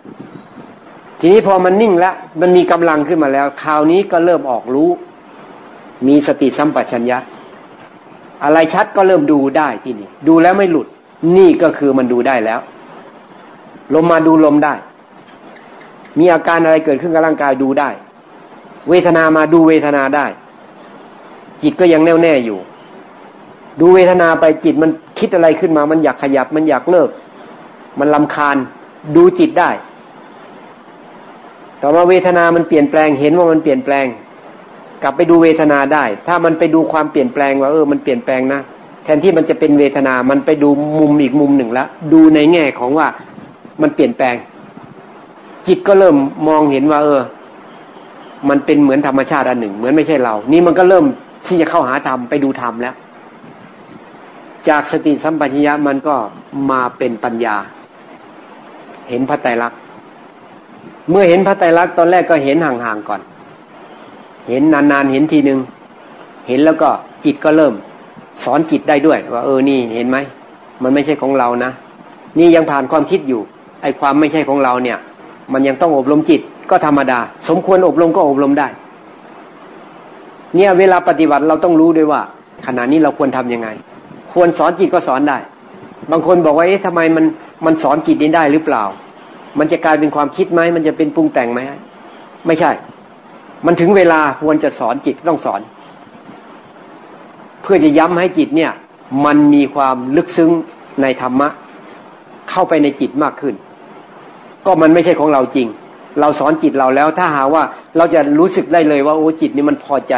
ทีนี้พอมันนิ่งแล้วมันมีกำลังขึ้นมาแล้ว คราวนี้ก็เริ่มออกรู้ มีสติสัมปชัญญะ อะไรชัดก็เริ่มดูได้ที่นี่ ดูแล้วไม่หลุด นี่ก็คือมันดูได้แล้วลมมาดูลมได้ มีอาการอะไรเกิดขึ้นกับร่างกายดูได้ เวทนามาดูเวทนาได้ จิตก็ยังแน่วแน่อยู่ ดูเวทนาไปจิตมันคิดอะไรขึ้นมา มันอยากขยับ มันอยากเลิก มันลำคาญ ดูจิตได้ ต่อมาเวทนามันเปลี่ยนแปลงเห็นว่ามันเปลี่ยนแปลง กลับไปดูเวทนาได้ ถ้ามันไปดูความเปลี่ยนแปลงว่าเออมันเปลี่ยนแปลงนะแทนที่มันจะเป็นเวทนา มันไปดูมุมอีกมุมหนึ่งแล้วดูในแง่ของว่ามันเปลี่ยนแปลง จิตก็เริ่มมองเห็นว่า เออ มันเป็นเหมือนธรรมชาติอันหนึ่ง เหมือนไม่ใช่เรา นี่มันก็เริ่มที่จะเข้าหาธรรมไปดูธรรมแล้ว จากสติสัมปชัญญะมันก็มาเป็นปัญญา เห็นพระไตรลักษณ์เมื่อเห็นพระไตรลักษณ์ตอนแรกก็เห็นห่างๆก่อน เห็นนานๆเห็นทีหนึ่งเห็นแล้วก็จิตก็เริ่ม สอนจิตได้ด้วย ว่า เออนี่เห็นไหมมันไม่ใช่ของเรานะนี่ยังผ่านความคิดอยู่ไอ้ความไม่ใช่ของเราเนี่ย มันยังต้องอบรมจิต ก็ธรรมดา สมควรอบรมก็อบรมได้ เนี่ยเวลาปฏิบัติเราต้องรู้ด้วยว่า ขณะนี้เราควรทํำยังไง ควรสอนจิตก็สอนได้ บางคนบอกว่าเอ๊ะทำไมมันมันสอนจิตนี้ได้หรือเปล่า มันจะกลายเป็นความคิดไหมมันจะเป็นปรุงแต่งไหมไม่ใช่ มันถึงเวลาควรจะสอนจิตต้องสอน เพื่อจะย้ำให้จิตเนี่ย มันมีความลึกซึ้งในธรรมะ เข้าไปในจิตมากขึ้น ก็มันไม่ใช่ของเราจริง เราสอนจิตเราแล้วถ้าหาว่าเราจะรู้สึกได้เลยว่าโอ้จิตนี่มันพอใจ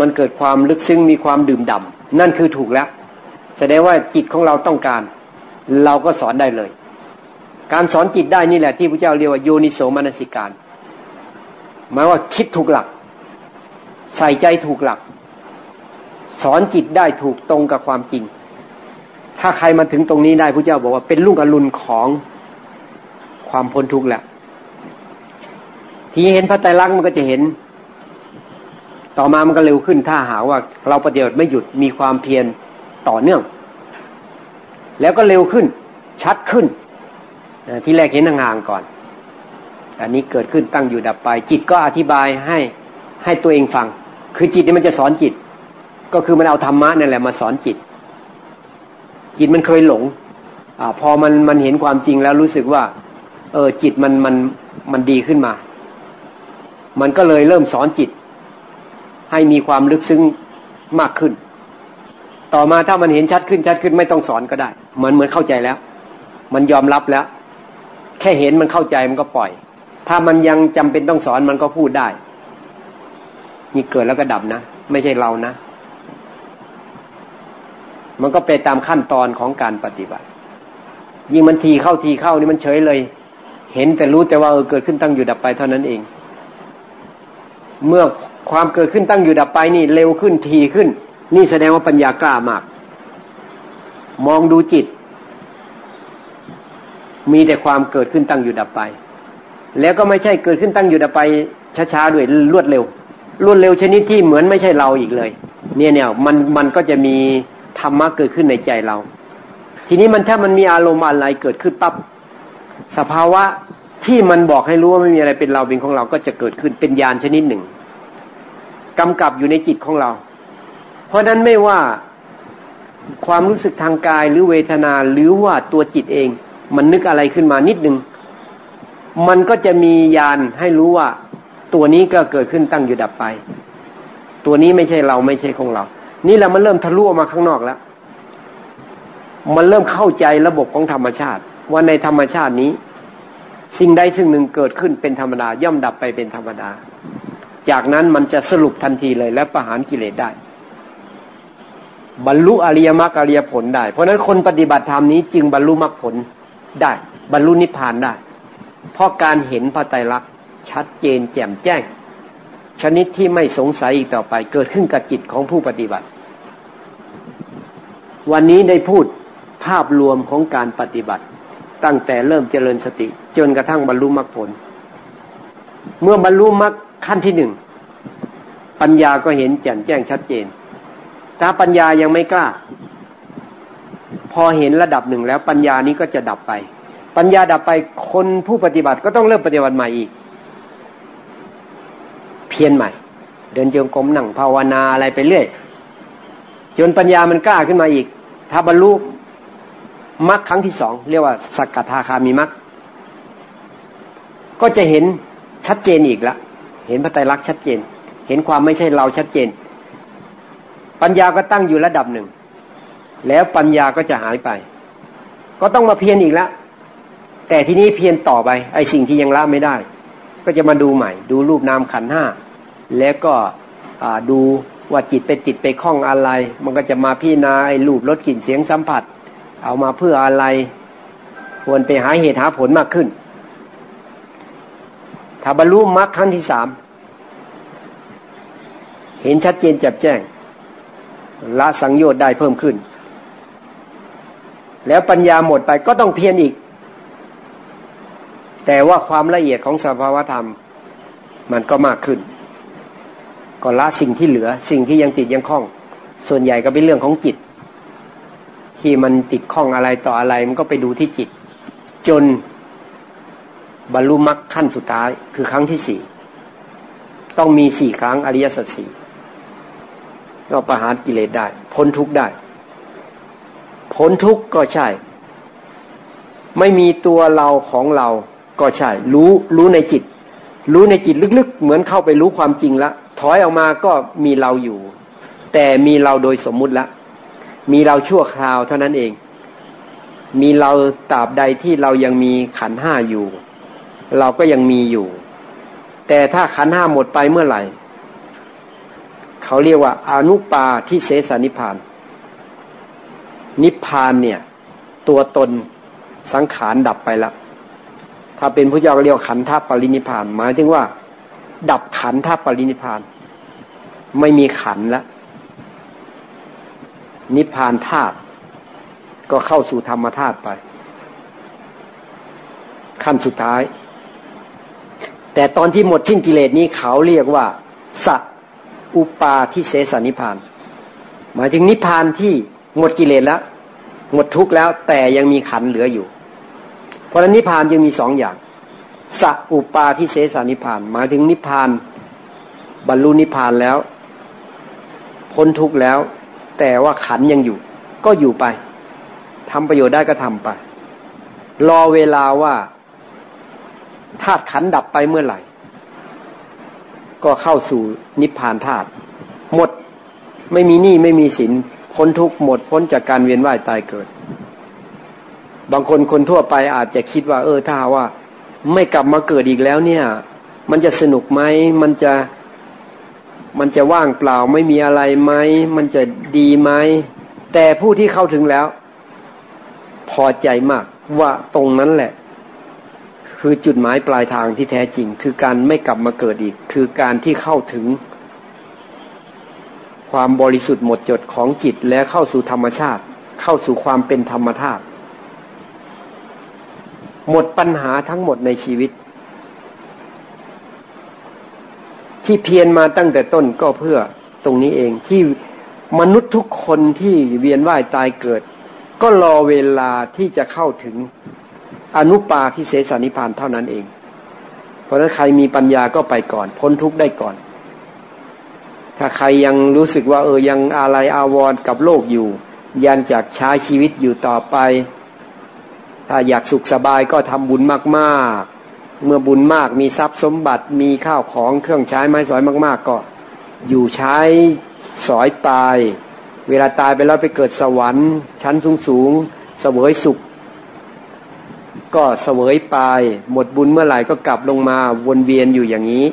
มันเกิดความลึกซึ้งมีความดื่มด่านั่นคือถูกแล้ว แสดงว่าจิตของเราต้องการ เราก็สอนได้เลย การสอนจิตได้นี่แหละที่พระเจ้าเรียกว่าโยนิโสมนสิการหมายว่าคิดถูกหลัก ใส่ใจถูกหลัก สอนจิตได้ถูกตรงกับความจริง ถ้าใครมาถึงตรงนี้ได้พระเจ้าบอกว่าเป็นลูกอรุณของความพ้นทุกข์แหละ ทีเห็นพระไตรลักษณ์มันก็จะเห็น ต่อมามันก็เร็วขึ้นถ้าหาว่า เราปฏิบัติไม่หยุดมีความเพียรต่อเนื่อง แล้วก็เร็วขึ้น ชัดขึ้นที่แรกเห็นห่างๆก่อน อันนี้เกิดขึ้นตั้งอยู่ดับไป จิตก็อธิบายให้ให้ตัวเองฟัง คือจิตนี่มันจะสอนจิต ก็คือมันเอาธรรมะนั่นแหละมาสอนจิต จิตมันเคยหลงอ่าพอมันมันเห็นความจริงแล้วรู้สึกว่า เออจิตมันมันมันดีขึ้นมา มันก็เลยเริ่มสอนจิต ให้มีความลึกซึ้งมากขึ้น ต่อมาถ้ามันเห็นชัดขึ้นชัดขึ้นไม่ต้องสอนก็ได้มือนเหมือนเข้าใจแล้ว มันยอมรับแล้ว แค่เห็นมันเข้าใจมันก็ปล่อย ถ้ามันยังจำเป็นต้องสอนมันก็พูดได้ นี่เกิดแล้วก็ดับนะ ไม่ใช่เรานะ มันก็ไปตามขั้นตอนของการปฏิบัติ ยิ่งมันทีเข้าทีเข้านี่มันเฉยเลย เห็นแต่รู้แต่ว่าเออเกิดขึ้นตั้งอยู่ดับไปเท่านั้นเอง เมื่อความเกิดขึ้นตั้งอยู่ดับไปนี่เร็วขึ้นทีขึ้น นี่แสดงว่าปัญญากล้ามาก มองดูจิต มีแต่ความเกิดขึ้นตั้งอยู่ดับไป แล้วก็ไม่ใช่เกิดขึ้นตั้งอยู่ดับไปช้าๆด้วยรวดเร็ว รวดเร็วชนิดที่เหมือนไม่ใช่เราอีกเลย เนี่ยเนี่ยมันมันก็จะมีธรรมะเกิดขึ้นในใจเรา ทีนี้มันถ้ามันมีอารมณ์อะไรเกิดขึ้นปั๊บสภาวะ ที่มันบอกให้รู้ว่าไม่มีอะไรเป็นเราเป็นของเราก็จะเกิดขึ้นเป็นญาณชนิดหนึ่งกำกับอยู่ในจิตของเรา เพราะนั้นไม่ว่าความรู้สึกทางกายหรือเวทนาหรือว่าตัวจิตเอง มันนึกอะไรขึ้นมานิดหนึ่งมันก็จะมีญาณให้รู้ว่า ตัวนี้ก็เกิดขึ้นตั้งอยู่ดับไป ตัวนี้ไม่ใช่เราไม่ใช่ของเรา นี่แหละมันเริ่มทะลุออกมาข้างนอกแล้ว มันเริ่มเข้าใจระบบของธรรมชาติ ว่าในธรรมชาตินี้ สิ่งใดสิ่งหนึ่งเกิดขึ้นเป็นธรรมดา ย่อมดับไปเป็นธรรมดา จากนั้นมันจะสรุปทันทีเลยและประหารกิเลสได้ บรรลุอริยมรรคอริยผลได้ เพราะนั้นคนปฏิบัติธรรมนี้จึงบรรลุมรรคผลได้ บรรลุนิพพานได้ เพราะการเห็นพระไตรลักษณ์ชัดเจนแจ่มแจ้ง ชนิดที่ไม่สงสัยอีกต่อไป เกิดขึ้นกับจิตของผู้ปฏิบัติ วันนี้ได้พูดภาพรวมของการปฏิบัติ ตั้งแต่เริ่มเจริญสติ จนกระทั่งบรรลุมรรคผล เมื่อบรรลุมรรคขั้นที่หนึ่งปัญญาก็เห็นแจ่มแจ้งชัดเจน ถ้าปัญญายังไม่กล้า พอเห็นระดับหนึ่งแล้วปัญญานี้ก็จะดับไป ปัญญาดับไปคนผู้ปฏิบัติก็ต้องเริ่มปฏิบัติใหม่อีก เพียนใหม่ เดินจงกรมนั่งภาวนาอะไรไปเรื่อย จนปัญญามันกล้าขึ้นมาอีก ถ้าบรรลุ มรรคครั้งที่สองเรียกว่าสักทาคามีมรรคก็จะเห็นชัดเจนอีกละ เห็นพระไตรลักษณ์ชัดเจน เห็นความไม่ใช่เราชัดเจน ปัญญาก็ตั้งอยู่ระดับหนึ่ง แล้วปัญญาก็จะหายไป ก็ต้องมาเพียรอีกแล้วแต่ทีนี้เพียรต่อไป ไอ้สิ่งที่ยังละไม่ได้ ก็จะมาดูใหม่ ดูรูปนามขันห้า แล้วก็ดูว่าจิตไปติดไปคล้องอะไร มันก็จะมาพี่นาไอ้รูปรสกลิ่นเสียงสัมผัส เอามาเพื่ออะไร ควรไปหาเหตุหาผลมากขึ้น ถ้าบรรลุมรรคขั้นที่สาม เห็นชัดเจนแจ่มแจ้ง ละสังโยชน์ได้เพิ่มขึ้น แล้วปัญญาหมดไปก็ต้องเพียรอีก แต่ว่าความละเอียดของสภาวธรรม มันก็มากขึ้น ก็ละสิ่งที่เหลือ สิ่งที่ยังติดยังคล้อง ส่วนใหญ่ก็เป็นเรื่องของจิต ที่มันติดข้องอะไรต่ออะไร มันก็ไปดูที่จิต จนบรรลุมรรคขั้นสุดท้าย คือครั้งที่สี่ต้องมีสี่ครั้งอริยสัจสี่ก็ประหารกิเลสได้ พ้นทุกได้พ้นทุกก็ใช่ ไม่มีตัวเราของเราก็ใช่ รู้รู้ในจิต รู้ในจิตลึกๆ เหมือนเข้าไปรู้ความจริงแล้วถอยออกมาก็มีเราอยู่ แต่มีเราโดยสมมุติแล้ว มีเราชั่วคราวเท่านั้นเอง มีเราตราบใดที่เรายังมีขันห้าอยู่ เราก็ยังมีอยู่ แต่ถ้าขันห้าหมดไปเมื่อไหร่ เขาเรียกว่าอนุปาทิเสสนิพาน นิพานเนี่ย ตัวตนสังขารดับไปแล้วถ้าเป็นพระเจ้าเรียกขันธปรินิพาน หมายถึงว่า ดับขันธปรินิพาน ไม่มีขันแล้ว นิพพานธาตุก็เข้าสู่ธรรมธาตุไป ขั้นสุดท้าย แต่ตอนที่หมดทิ้งกิเลสนี้เขาเรียกว่าสัอุปาทิเสสนิพาน หมายถึงนิพานที่หมดกิเลสแล้ว หมดทุกข์แล้ว แต่ยังมีขันเหลืออยู่ เพราะนั้นนิพานจึงมีสองอย่างสัอุปาทิเสสนิพาน หมายถึงนิพาน บรรลุนิพานแล้ว พ้นทุกข์แล้ว แต่ว่าขันยังอยู่ ก็อยู่ไปทำประโยชน์ได้ก็ทำไป รอเวลาว่าธาตุขันดับไปเมื่อไหร่ ก็เข้าสู่นิพพานธาตุหมดไม่มีหนี้ไม่มีสินพ้นทุกหมดพ้นจากการเวียนว่ายตายเกิด บางคนคนทั่วไปอาจจะคิดว่า เออถ้าว่า ไม่กลับมาเกิดอีกแล้วเนี่ย มันจะสนุกไหมมันจะ มันจะว่างเปล่าไม่มีอะไรไหมมันจะดีไหมแต่ผู้ที่เข้าถึงแล้ว พอใจมากว่าตรงนั้นแหละ คือจุดหมายปลายทางที่แท้จริง คือการไม่กลับมาเกิดอีก คือการที่เข้าถึง ความบริสุทธิ์หมดจดของจิตและเข้าสู่ธรรมชาติ เข้าสู่ความเป็นธรรมธาตุหมดปัญหาทั้งหมดในชีวิต ที่เพียรมาตั้งแต่ต้นก็เพื่อตรงนี้เองที่มนุษย์ทุกคนที่เวียนว่ายตายเกิด ก็รอเวลาที่จะเข้าถึงอนุปาทิเสสนิพานเท่านั้นเอง เพราะฉะนั้นใครมีปัญญาก็ไปก่อน พ้นทุกข์ได้ก่อน ถ้าใครยังรู้สึกว่าเออยังอะไรอาวรกับโลกอยู่ยังจากใช้ชีวิตอยู่ต่อไป ถ้าอยากสุขสบายก็ทำบุญมากๆ เมื่อบุญมากมีทรัพย์สมบัติมีข้าวของเครื่องใช้ไม้สอยมาก ๆ ก็ อยู่ใช้สอยตาย เวลาตายไปแล้วไปเกิดสวรรค์ ชั้นสูงๆเสวยสุข ก็เสวยไปหมดบุญเมื่อไหร่ก็กลับลงมาวนเวียนอยู่อย่างนี้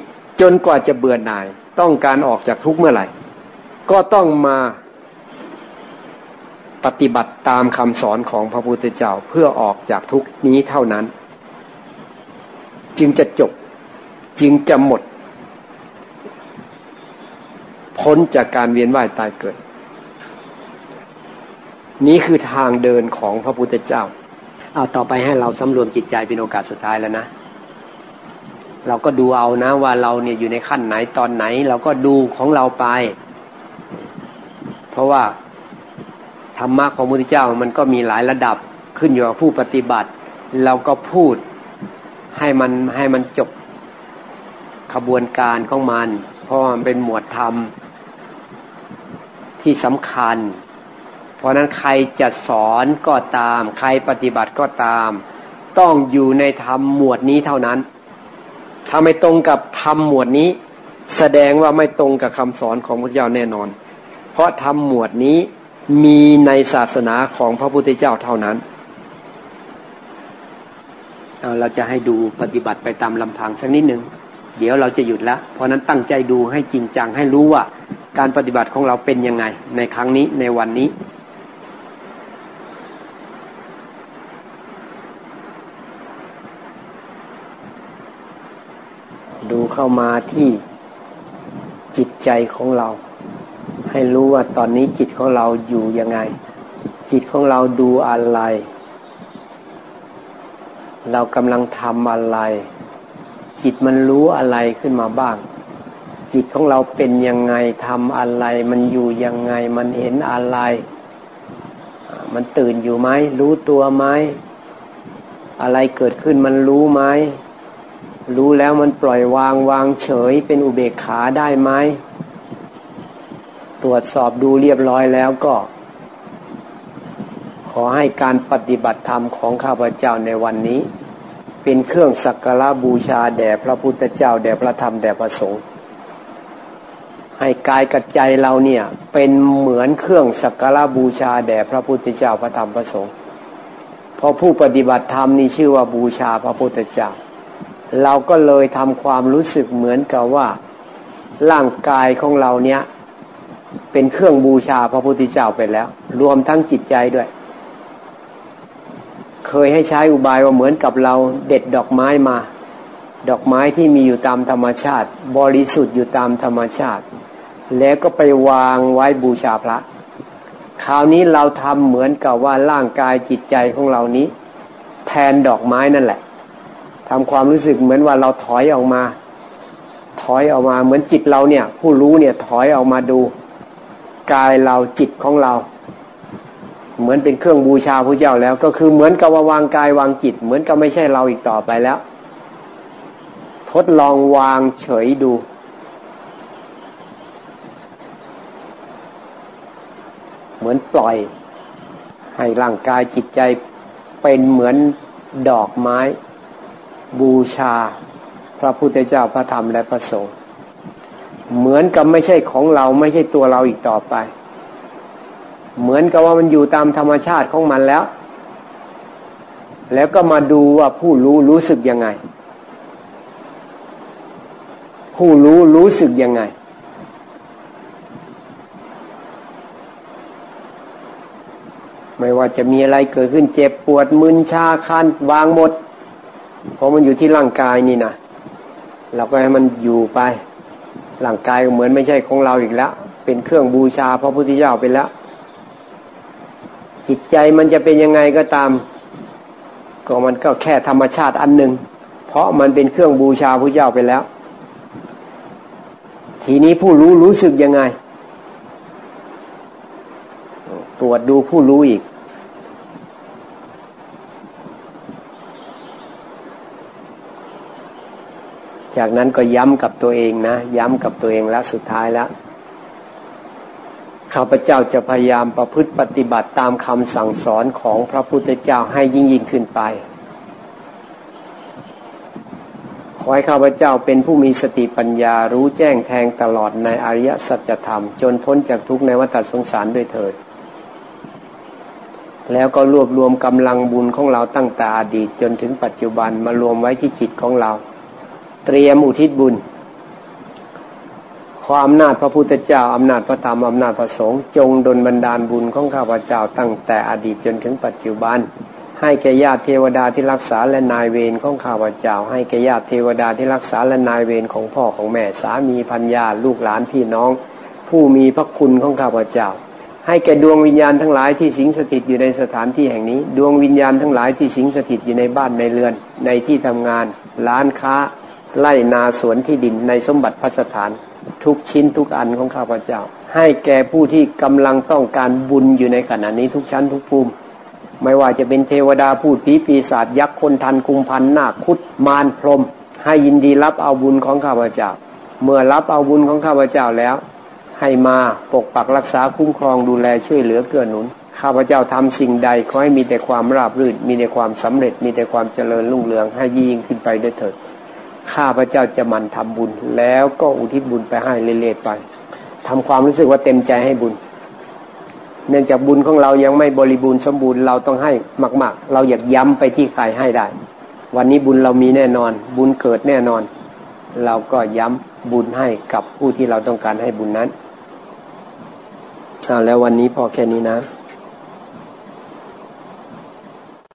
จนกว่าจะเบื่อหน่าย ต้องการออกจากทุกเมื่อไหร่ ก็ต้องมาปฏิบัติตามคำสอนของพระพุทธเจ้าเพื่อออกจากทุกนี้เท่านั้น จึงจะจบจึงจะหมด พ้นจากการเวียนว่ายตายเกิด นี้คือทางเดินของพระพุทธเจ้า เอาต่อไปให้เราสำรวมจิตใจเป็นโอกาสสุดท้ายแล้วนะ เราก็ดูเอานะว่าเราเนี่ยอยู่ในขั้นไหนตอนไหน เราก็ดูของเราไป เพราะว่าธรรมะของพระพุทธเจ้ามันก็มีหลายระดับขึ้นอยู่กับผู้ปฏิบัติ เราก็พูด ให้มันให้มันจบขบวนการของมัน เพราะมันเป็นหมวดธรรมที่สำคัญ เพราะนั้นใครจะสอนก็ตาม ใครปฏิบัติก็ตาม ต้องอยู่ในธรรมหมวดนี้เท่านั้น ถ้าไม่ตรงกับธรรมหมวดนี้ แสดงว่าไม่ตรงกับคำสอนของพระเจ้าแน่นอน เพราะธรรมหมวดนี้มีในศาสนาของพระพุทธเจ้าเท่านั้น เราจะให้ดูปฏิบัติไปตามลำพังสักนิดหนึ่งเดี๋ยวเราจะหยุดแล้วเพราะนั้นตั้งใจดูให้จริงจังให้รู้ว่า การปฏิบัติของเราเป็นยังไง ในครั้งนี้ในวันนี้ดูเข้ามาที่จิตใจของเรา ให้รู้ว่าตอนนี้จิตของเราอยู่ยังไง จิตของเราดูอะไร เรากำลังทำอะไร จิตมันรู้อะไรขึ้นมาบ้าง จิตของเราเป็นยังไงทำอะไร มันอยู่ยังไงมันเห็นอะไร มันตื่นอยู่ไหมรู้ตัวไหมอะไรเกิดขึ้นมันรู้ไหมรู้แล้วมันปล่อยวางวางเฉยเป็นอุเบกขาได้ไหมตรวจสอบดูเรียบร้อยแล้วก็ ขอให้การปฏิบัติธรรมของข้าพเจ้าในวันนี้ เป็นเครื่องสักการะบูชาแด่พระพุทธเจ้าแด่พระธรรมแด่พระสงฆ์ให้กายกับใจเราเนี่ยเป็นเหมือนเครื่องสักการะบูชาแด่พระพุทธเจ้าพระธรรมพระสงฆ์พราะผู้ปฏิบัติธรรมนี่ชื่อว่าบูชาพระพุทธเจ้า เราก็เลยทำความรู้สึกเหมือนกับว่า ร่างกายของเราเนี้ยเป็นเครื่องบูชาพระพุทธเจ้าไปแล้ว รวมทั้งจิตใจด้วย เคยให้ใช้อุบายว่าเหมือนกับเราเด็ดดอกไม้มา ดอกไม้ที่มีอยู่ตามธรรมชาติ บริสุทธิ์อยู่ตามธรรมชาติ แล้วก็ไปวางไว้บูชาพระ คราวนี้เราทำเหมือนกับว่าร่างกายจิตใจของเรานี้ แทนดอกไม้นั่นแหละทำความรู้สึกเหมือนว่าเราถอยออกมา ถอยออกมาเหมือนจิตเราเนี่ย ผู้รู้เนี่ยถอยออกมาดู กายเราจิตของเรา เหมือนเป็นเครื่องบูชาพระเจ้าแล้ว ก็คือเหมือนกับว่าวางกายวางจิต เหมือนกับไม่ใช่เราอีกต่อไปแล้ว ทดลองวางเฉยดู เหมือนปล่อย ให้ร่างกายจิตใจเป็นเหมือนดอกไม้ บูชา พระพุทธเจ้าพระธรรมและพระสงฆ์เหมือนกับไม่ใช่ของเราไม่ใช่ตัวเราอีกต่อไป เหมือนกับว่ามันอยู่ตามธรรมชาติของมันแล้ว แล้วก็มาดูว่าผู้รู้รู้สึกยังไง ผู้รู้รู้สึกยังไง ไม่ว่าจะมีอะไรเกิดขึ้นเจ็บปวดมึนชาคันวางหมด เพราะมันอยู่ที่ร่างกายนี่นะเราก็ให้มันอยู่ไปร่างกายก็เหมือนไม่ใช่ของเราอีกแล้ว เป็นเครื่องบูชาพระพุทธเจ้าไปแล้ว จิตใจมันจะเป็นยังไงก็ตาม ก็มันก็แค่ธรรมชาติอันหนึ่งเพราะมันเป็นเครื่องบูชาพระเจ้าไปแล้ว ทีนี้ผู้รู้รู้สึกยังไง ตรวจดูผู้รู้อีก จากนั้นก็ย้ำกับตัวเองนะ ย้ำกับตัวเองแล้วสุดท้ายแล้ว ข้าพเจ้าจะพยายามประพฤติปฏิบัติตามคำสั่งสอนของพระพุทธเจ้าให้ยิ่งยิ่งขึ้นไป ขอให้ข้าพเจ้าเป็นผู้มีสติปัญญารู้แจ้งแทงตลอดในอริยสัจธรรม จนพ้นจากทุกข์ในวัฏสงสารด้วยเถิด แล้วก็รวบรวมกำลังบุญของเราตั้งแต่อดีตจนถึงปัจจุบันมารวมไว้ที่จิตของเรา เตรียมอุทิศบุญ ความอำนาจพระพุทธเจ้าอำนาจพระธรรมอำนาจพระสงฆ์จงดลบันดาลบุญของข้าพเจ้าตั้งแต่อดีตจนถึงปัจจุบัน ให้แก่ญาติเทวดาที่รักษาและนายเวรของข้าพเจ้า ให้แก่ญาติเทวดาที่รักษาและนายเวรของพ่อของแม่สามีพัญญาลูกหลานพี่น้อง ผู้มีพระคุณของข้าพเจ้า ให้แก่ดวงวิญญาณทั้งหลายที่สิงสถิตอยู่ในสถานที่แห่งนี้ ดวงวิญญาณทั้งหลายที่สิงสถิตอยู่ในบ้านในเรือน ในที่ทำงาน ร้านค้าไล่นาสวนที่ดินในสมบัติพัสถาน ทุกชิ้นทุกอันของข้าพเจ้า ให้แก่ผู้ที่กำลังต้องการบุญอยู่ในขณะนี้ทุกชั้นทุกภูมิ ไม่ว่าจะเป็นเทวดาพูดผีปีศาจยักษ์คนทันกุมพันนาคุดมารพรม ให้ยินดีรับเอาบุญของข้าพเจ้า เมื่อรับเอาบุญของข้าพเจ้าแล้ว ให้มาปกปักรักษาคุ้มครองดูแลช่วยเหลือเกื้อหนุนข้าพเจ้าทำสิ่งใดขอให้มีแต่ความราบรื่น มีแต่ความสำเร็จ มีแต่ความเจริญรุ่งเรืองให้ยิ่งขึ้นไปด้วยเถิด ข้าพระเจ้าจะมันทำบุญ แล้วก็อุทิศบุญไปให้เรื่อยๆไปทำความรู้สึกว่าเต็มใจให้บุญ เนื่องจากบุญของเรายังไม่บริบูรณ์สมบูรณ์เราต้องให้มากๆ เราอยากย้ำไปที่ใครให้ได้ วันนี้บุญเรามีแน่นอน บุญเกิดแน่นอน เราก็ย้ำบุญให้กับผู้ที่เราต้องการให้บุญนั้นแล้ววันนี้พอแค่นี้นะ